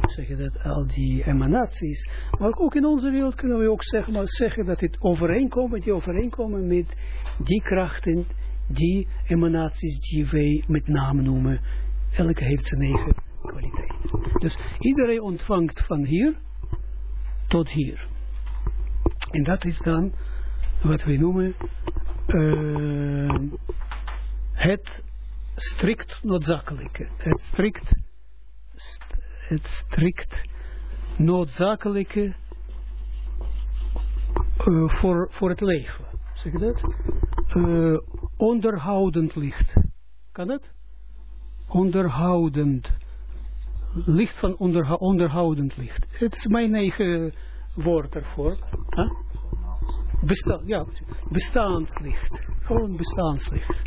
S1: zeg dat, al die emanaties. Maar ook in onze wereld kunnen we ook zeggen, maar zeggen dat het overeenkomen, die overeenkomen met die krachten, die emanaties die wij met naam noemen. Elke heeft zijn eigen kwaliteit. Dus iedereen ontvangt van hier tot hier. En dat is dan wat wij noemen uh, het strikt noodzakelijke. Het strikt, st het strikt noodzakelijke uh, voor, voor het leven. Zeg je dat? Uh, onderhoudend licht. Kan dat? Onderhoudend. Licht van onderha onderhoudend licht. Het is mijn eigen woord ervoor. Huh? Ja, bestaanslicht. Gewoon bestaanslicht.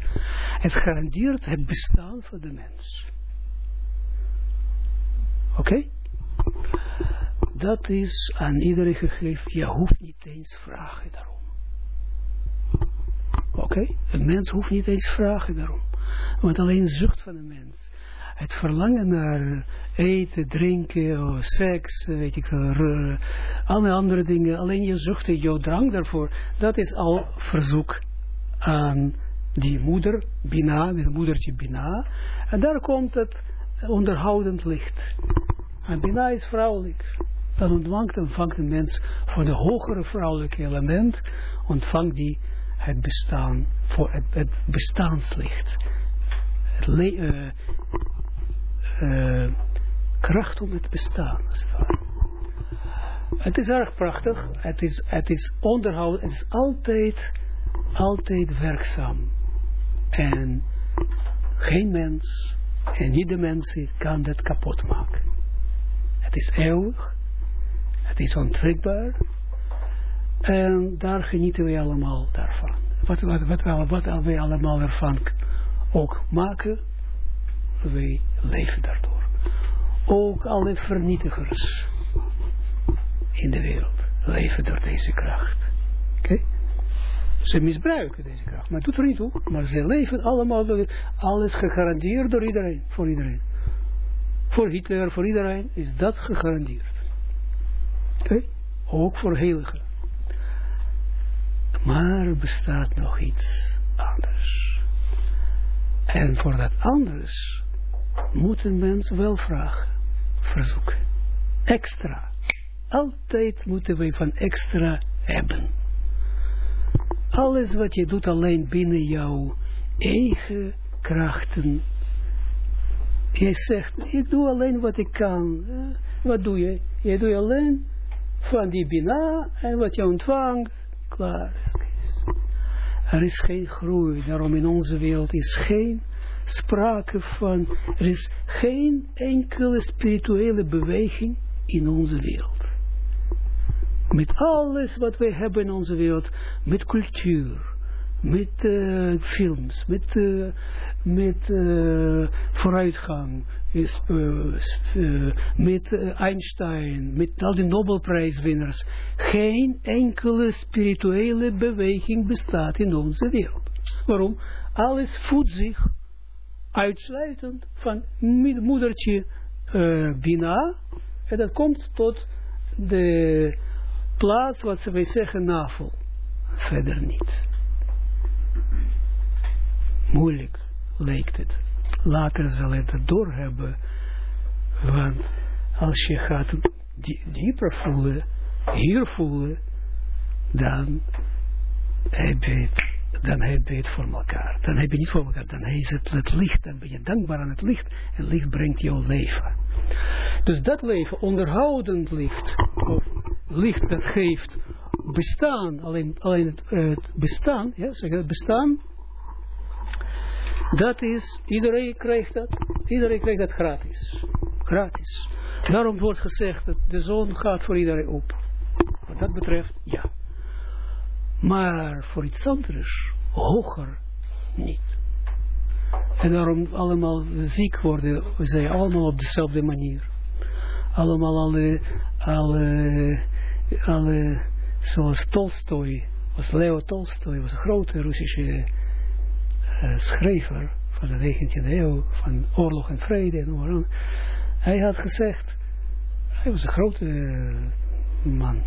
S1: Het garandeert het bestaan van de mens. Oké? Dat is aan iedereen gegeven. Je hoeft niet eens vragen daarom. Oké? Een mens hoeft niet eens vragen daarom. Want alleen zucht van een mens het verlangen naar eten, drinken, seks, weet ik veel, alle andere dingen, alleen je zoekt jouw drang daarvoor, dat is al verzoek aan die moeder, Bina, het moedertje Bina, en daar komt het onderhoudend licht. En Bina is vrouwelijk. Dan ontvangt, ontvangt een mens voor de hogere vrouwelijke element, ontvangt die het bestaan, voor het, bestaanslicht. Het, uh, uh, kracht om het bestaan. Het, is erg prachtig. Het is, het is onderhoud. Het is altijd, altijd werkzaam. En geen mens en niet de mens kan dat kapot maken. Het is eeuwig. Het is ontwrikbaar. En daar genieten we allemaal daarvan. Wat, wat, wat, wat, wat we allemaal ervan ook maken, wij leven daardoor. Ook alle vernietigers in de wereld leven door deze kracht. Oké? Ze misbruiken deze kracht, maar doet er niet toe. Maar ze leven allemaal, alles gegarandeerd door iedereen, voor iedereen. Voor Hitler, voor iedereen is dat gegarandeerd. Oké? Ook voor heiligen. Maar er bestaat nog iets anders. En voor dat anders moet een mens wel vragen, verzoeken. Extra. Altijd moeten we van extra hebben. Alles wat je doet alleen binnen jouw eigen krachten. Je zegt, ik doe alleen wat ik kan. Wat doe je? Je doet alleen van die bina en wat je ontvangt. Klaar. Er is geen groei. Daarom in onze wereld is geen sprake van, er is geen enkele spirituele beweging in onze wereld. Met alles wat wij hebben in onze wereld, met cultuur, met uh, films, met, uh, met uh, vooruitgang, is, met Einstein, met al die Nobelprijswinners. Geen enkele spirituele beweging bestaat in onze wereld. Waarom? Alles voedt zich uitsluitend van moedertje uh, Bina. En dat komt tot de plaats wat ze wij zeggen navel. Verder niet. Moeilijk lijkt het. Later zal het het doorhebben. Want als je gaat dieper voelen, hier voelen, dan heb je dan heb je het voor elkaar. Dan heb je niet voor elkaar, dan is het het licht. Dan ben je dankbaar aan het licht. En licht brengt jouw leven. Dus dat leven, onderhoudend licht, of licht dat geeft bestaan, alleen, alleen het, bestaan, ja, zeg het bestaan, dat is, iedereen krijgt dat, iedereen krijgt dat gratis. Gratis. Daarom wordt gezegd dat de zon gaat voor iedereen op. Wat dat betreft, ja. Maar voor iets anders, hoger, niet. En daarom allemaal ziek worden, we zijn allemaal op dezelfde manier. Allemaal alle, zoals Tolstoy, was Leo Tolstoy, was een grote Russische uh, schrijver van de 19e eeuw, van oorlog en vrede en Hij had gezegd, hij was een grote man,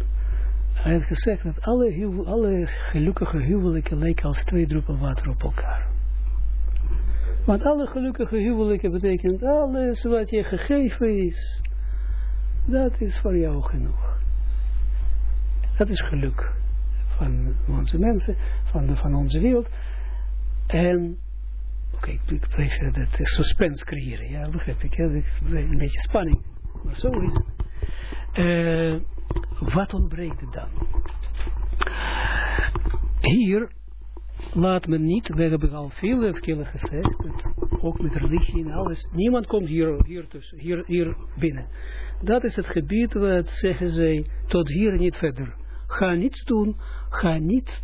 S1: hij had gezegd dat alle, alle gelukkige huwelijken lijken als twee druppel water op elkaar. Want alle gelukkige huwelijken betekent alles wat je gegeven is. Dat is voor jou genoeg. Dat is geluk van onze mensen, van, van onze wereld. En, oké, ik blijf dat suspense creëren, ja, begrijp ik, ja, een beetje spanning. Maar zo is het. Uh, wat ontbreekt dan? Hier laat men niet, we hebben al veel keren gezegd, ook met religie en alles, niemand komt hier, hier, tussen, hier, hier binnen. Dat is het gebied wat zeggen zij, tot hier niet verder. Ga niets doen, ga niet,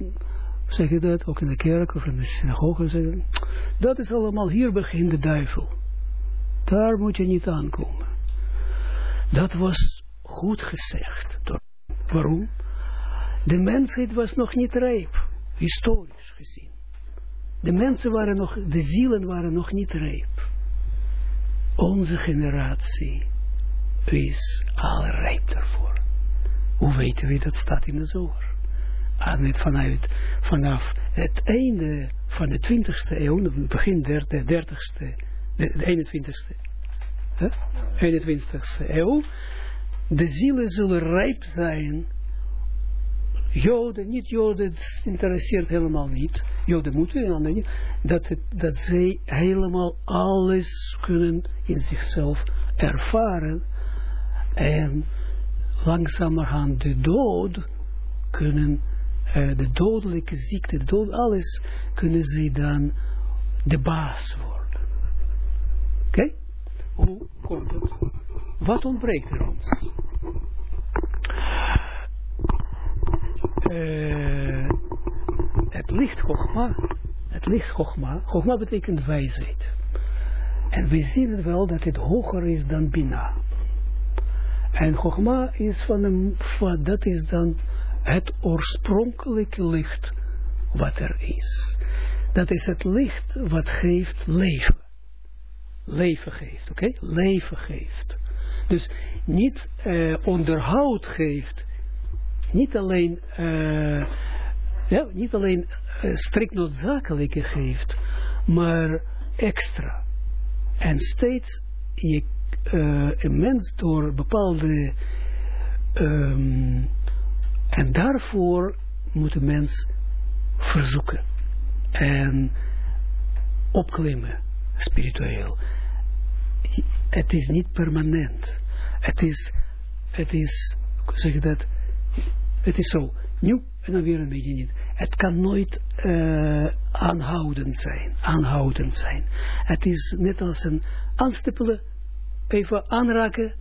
S1: zeg je dat, ook in de kerk of in de synagoge. Dat is allemaal, hier begint de duivel. Daar moet je niet aankomen. Dat was goed gezegd. Waarom? De mensheid was nog niet rijp, historisch gezien. De mensen waren nog, de zielen waren nog niet rijp. Onze generatie is al rijp daarvoor. Hoe weten we dat staat in de zoger? Ah, vanaf het einde van de 20ste eeuw, begin der, de 30ste, de 21ste, hè? 21ste eeuw, de zielen zullen rijp zijn. Joden, niet Joden, het interesseert helemaal niet. Joden moeten niet, dat, het, dat zij helemaal alles kunnen in zichzelf ervaren. En langzamerhand de dood kunnen, uh, de dodelijke ziekte, de dood, alles, kunnen zij dan de baas worden. Oké? Okay? Hoe komt het? Wat ontbreekt er ons? Uh, het licht Chogma, het licht Chogma, Chogma betekent wijsheid. En we zien wel dat het hoger is dan Bina. En Chogma is van een, van, dat is dan het oorspronkelijke licht wat er is. Dat is het licht wat geeft leven. Leven geeft, oké? Leven geeft. Dus niet uh, onderhoud geeft, niet alleen, uh, ja, niet alleen uh, strikt noodzakelijke geeft, maar extra. En steeds je, een mens door bepaalde, um, en daarvoor moet een mens verzoeken en opklimmen, spiritueel het is niet permanent. Het is, het is, zeg dat, het is zo, nieuw en dan weer een beetje niet. Het kan nooit uh, aanhoudend zijn, aanhoudend zijn. Het is net als een aanstippelen, even aanraken,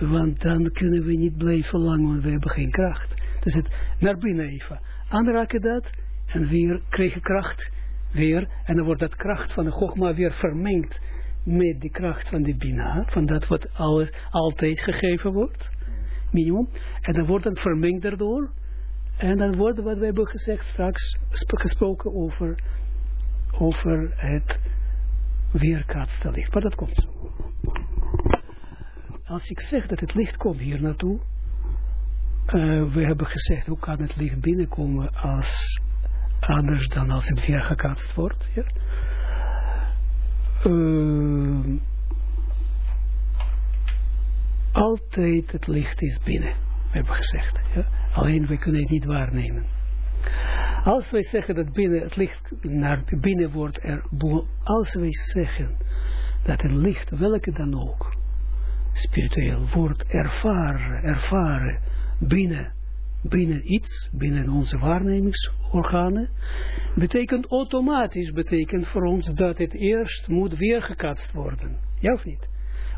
S1: want dan kunnen we niet blijven lang, want we hebben geen kracht. Dus het naar binnen even aanraken dat, en weer krijg kracht, weer, en dan wordt dat kracht van de gogma weer vermengd met de kracht van de Bina, van dat wat alles, altijd gegeven wordt, minimum, en dan wordt het vermengd daardoor, en dan wordt wat we hebben gezegd straks, gesproken over, over het weerkaatste licht, maar dat komt zo. Als ik zeg dat het licht komt hier naartoe, uh, we hebben gezegd, hoe kan het licht binnenkomen als anders dan als het weergekaatst wordt, ja? Uh, altijd het licht is binnen, we hebben gezegd. Ja? Alleen we kunnen het niet waarnemen. Als wij zeggen dat binnen het licht naar binnen wordt er, als wij zeggen dat een licht, welke dan ook, spiritueel, wordt ervaren, ervaren binnen, binnen iets, binnen onze waarnemingsorganen, betekent automatisch, betekent voor ons dat het eerst moet weergekatst worden. Ja of niet?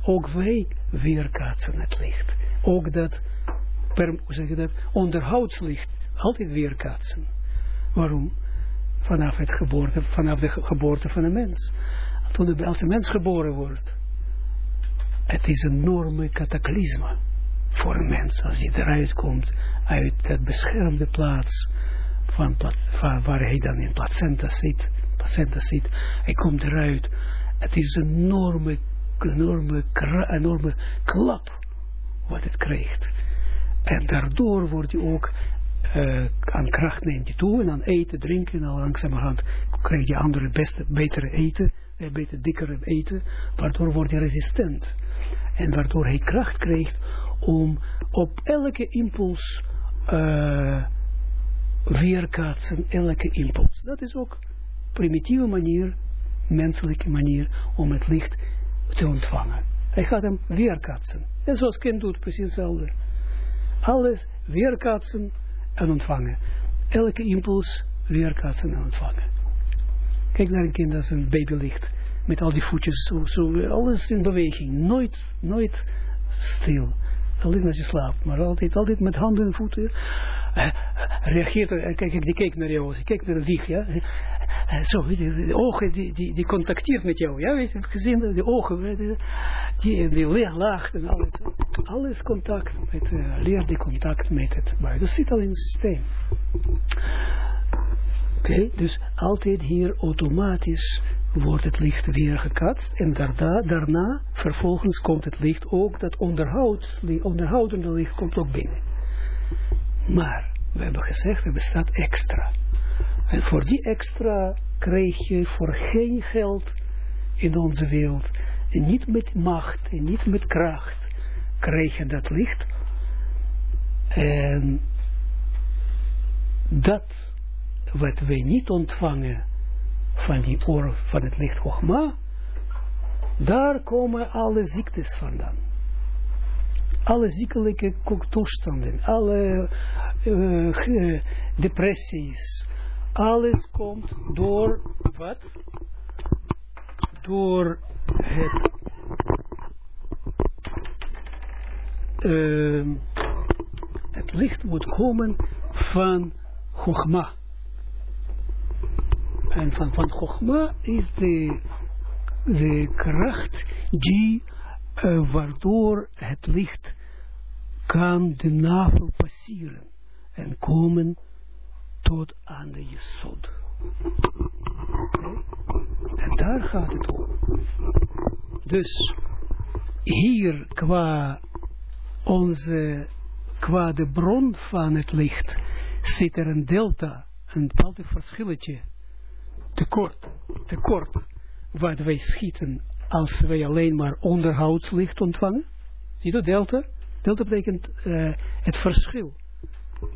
S1: Ook wij weerkaatsen het licht. Ook dat, per, hoe zeg je dat, onderhoudslicht altijd weerkaatsen. Waarom? Vanaf, het geboorte, vanaf de geboorte van een mens. Toen de, als de mens geboren wordt. Het is een enorme cataclysme voor een mens. Als hij eruit komt uit dat beschermde plaats van, waar hij dan in placenta zit. Placenta zit. Hij komt eruit. Het is een enorme, enorme, enorme klap wat het krijgt. En daardoor wordt hij ook uh, aan kracht neemt toe en aan eten, drinken, en langzamerhand krijg je andere, beste, betere eten, eh, beter dikkere eten, waardoor wordt hij resistent. En waardoor hij kracht krijgt om op elke impuls uh, weerkaatsen, elke impuls. Dat is ook primitieve manier, menselijke manier, om het licht te ontvangen. Hij gaat hem weerkaatsen. En zoals kind doet, precies hetzelfde. Alles weerkaatsen en ontvangen. Elke impuls weerkaatsen en ontvangen. Kijk naar een kind als een baby ligt. Met al die voetjes, zo, zo, alles in beweging. Nooit, nooit stil. Alleen als je slaapt, maar altijd, altijd met handen en voeten. Uh, reageert, uh, kijk, die kijkt naar jou, ze kijkt naar de wieg, ja. Uh, zo, de ogen, die, die, die contacteert met jou, ja, weet je, gezien, de ogen, die, die laagt en alles. Alles contact met, leer die contact met het buiten. Dat zit al in het systeem. Okay, dus altijd hier automatisch wordt het licht weer gekatst en daarna, daarna vervolgens komt het licht ook, dat onderhoud, onderhoudende licht komt ook binnen. Maar, we hebben gezegd, er bestaat extra. En voor die extra krijg je voor geen geld in onze wereld, en niet met macht, en niet met kracht, krijg je dat licht. En dat wat wij niet ontvangen van die oor van het licht Chogma, daar komen alle ziektes vandaan. Alle ziekelijke toestanden, alle uh, depressies, alles komt door wat? Door het uh, het licht moet komen van Chogma. En van, van Chogma is de, de kracht die, uh, waardoor het licht kan de navel passeren en komen tot aan de Jesod. En daar gaat het om. Dus hier qua onze, qua de bron van het licht, zit er een delta, een bepaald verschilletje tekort, tekort wat wij schieten als wij alleen maar onderhoudslicht ontvangen. Zie je delta? Delta betekent uh, het verschil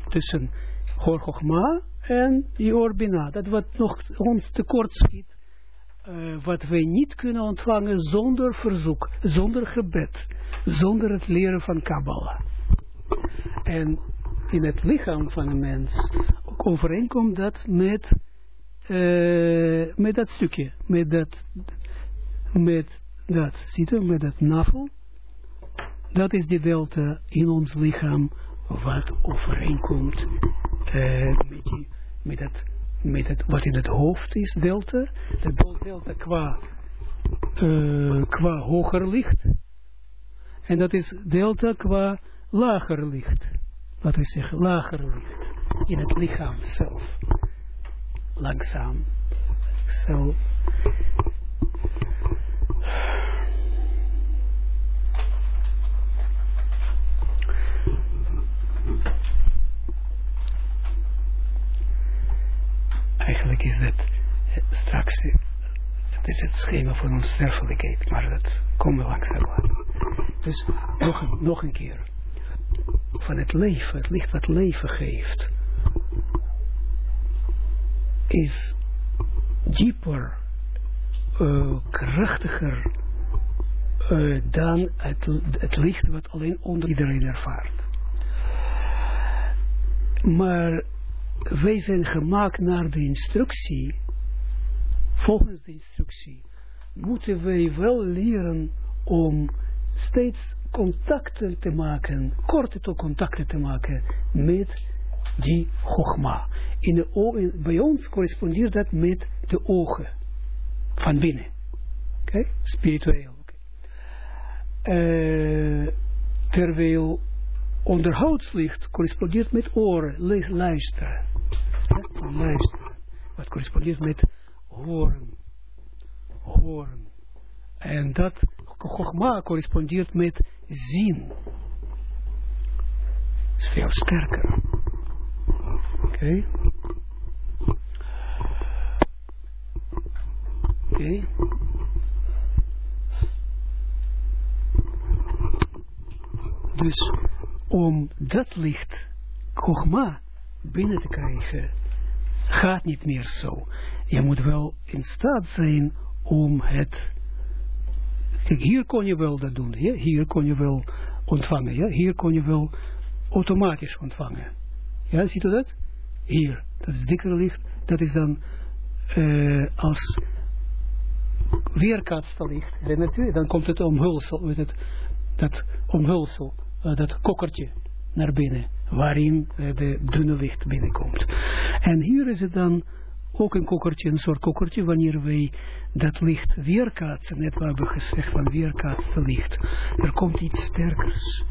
S1: tussen Horchogma en Jorbina. Dat wat nog ons tekort schiet, uh, wat wij niet kunnen ontvangen zonder verzoek, zonder gebed, zonder het leren van Kabbalah. En in het lichaam van een mens overeenkomt dat met uh, met dat stukje, met dat, met dat, ziet u, met dat navel, dat is die delta in ons lichaam wat overeenkomt uh, met, die, met, dat, met het, wat in het hoofd is, delta, de delta qua, uh, qua hoger licht, en dat is delta qua lager licht, laten we zeggen, lager licht, in het lichaam zelf langzaam. Zo. Eigenlijk is dat eh, straks, eh, het is het schema van ons sterfelijkheid, maar dat komen we langzaam aan. Dus nog een, nog een keer. Van het leven, het licht wat leven geeft is dieper, uh, krachtiger uh, dan het, het licht wat alleen onder iedereen ervaart. Maar wij zijn gemaakt naar de instructie, volgens de instructie, moeten wij wel leren om steeds contacten te maken, korte contacten te maken met die Chogma. In de, bij ons correspondeert dat met de ogen van binnen. Oké, okay? spiritueel. Okay. Uh, terwijl onderhoudslicht correspondeert met oren, lees, luisteren. Luisteren. Wat correspondeert met horen. Horen. En dat Chogma correspondeert met zien. is veel sterker. Okay. Dus om dat licht, Chogma, binnen te krijgen, gaat niet meer zo. Je moet wel in staat zijn om het Kijk, hier kon je wel dat doen. Hier kon je wel ontvangen. Hier kon je wel automatisch ontvangen. Ja, ziet u dat? Hier. Dat is dikker licht. Dat is dan uh, als weerkaatste Herinnert u? Dan komt het omhulsel, weet het, dat omhulsel, uh, dat kokkertje naar binnen, waarin uh, de dunne licht binnenkomt. En hier is het dan ook een kokkertje, een soort kokkertje, wanneer wij dat licht weerkaatsen, net wat we gezegd van weerkaatste licht, er komt iets sterkers.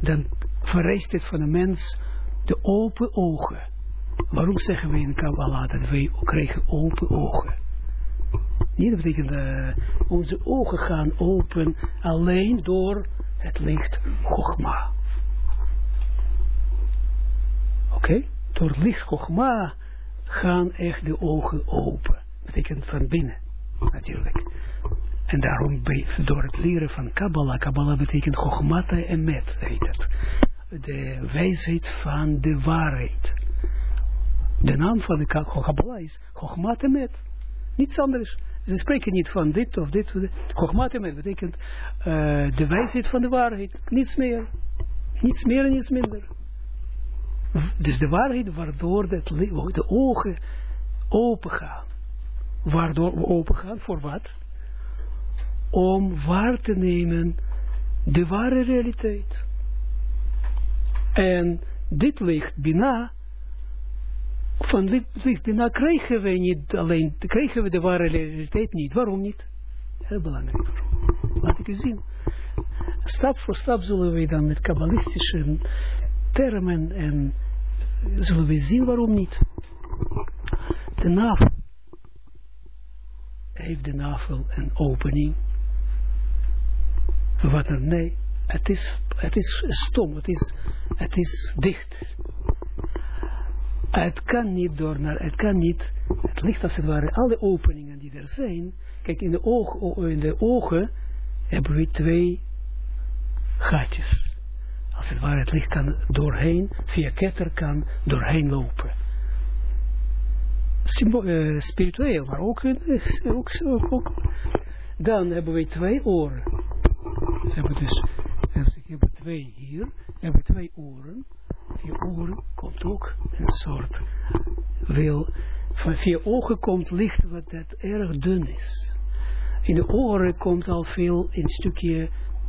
S1: Dan vereist het van de mens de open ogen. Waarom zeggen we in Kabbalah dat wij krijgen open ogen? Niet dat betekent uh, onze ogen gaan open alleen door het licht Chogma. Oké? Door het licht Chogma gaan echt de ogen open. Betekent van binnen, natuurlijk. En daarom door het leren van Kabbalah, Kabbalah betekent Chogmata en Met, heet het. De wijsheid van de waarheid. De naam van de Kabbalah is Chogmata Met. Niets anders. Ze spreken niet van dit of dit. Chogmata Met betekent uh, de wijsheid van de waarheid. Niets meer. Niets meer en niets minder. Dus de waarheid waardoor de ogen open gaan. Waardoor we open gaan, voor wat? Om waar te nemen de ware realiteit. En dit licht bina, van dit licht bina krijgen we niet alleen, krijgen we de ware realiteit niet. Waarom niet? Heel belangrijk. Laat ik u zien. Stap voor stap zullen we dan met kabbalistische termen en zullen we zien waarom niet. De navel heeft de navel een opening. Wat er, nee, het is, het is stom, het is, het is dicht. Het kan niet door naar, het kan niet, het ligt als het ware, alle openingen die er zijn, kijk in de, oog, in de ogen hebben we twee gaatjes als het ware het licht kan doorheen, via ketter kan doorheen lopen. Symbo uh, spiritueel, maar ook, ook, ook, ook, Dan hebben we twee oren. Ze hebben dus hebben twee hier, hebben twee oren. Via oren komt ook een soort wil. Van via ogen komt licht wat dat erg dun is. In de oren komt al veel een stukje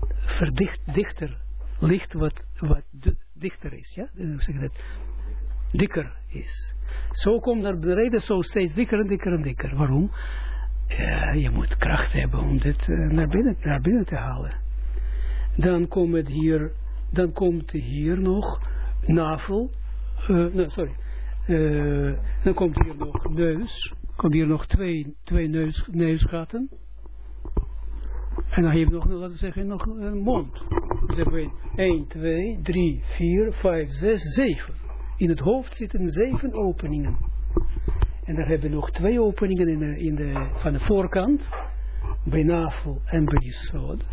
S1: verdicht, dichter licht wat, wat dichter is, ja, zeg dat, dikker is. Zo komt naar beneden, zo steeds dikker en dikker en dikker. Waarom? Ja, je moet kracht hebben om dit uh, naar, binnen, naar binnen te halen. Dan komt het hier, dan komt hier nog navel, uh, no, sorry, uh, dan komt hier nog neus, komt hier nog twee, twee neus, neusgaten. En dan heb je nog, laten we zeggen, nog een mond. Dus hebben we 1, 2, 3, 4, 5, 6, 7. In het hoofd zitten zeven openingen. En daar hebben we nog twee openingen in de, in de, van de voorkant. Bij navel en bij zood.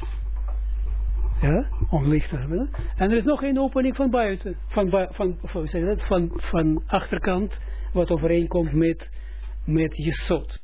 S1: Ja, hebben. En er is nog één opening van buiten. Van, van, van, van, van, achterkant. Wat overeenkomt met met Jesod.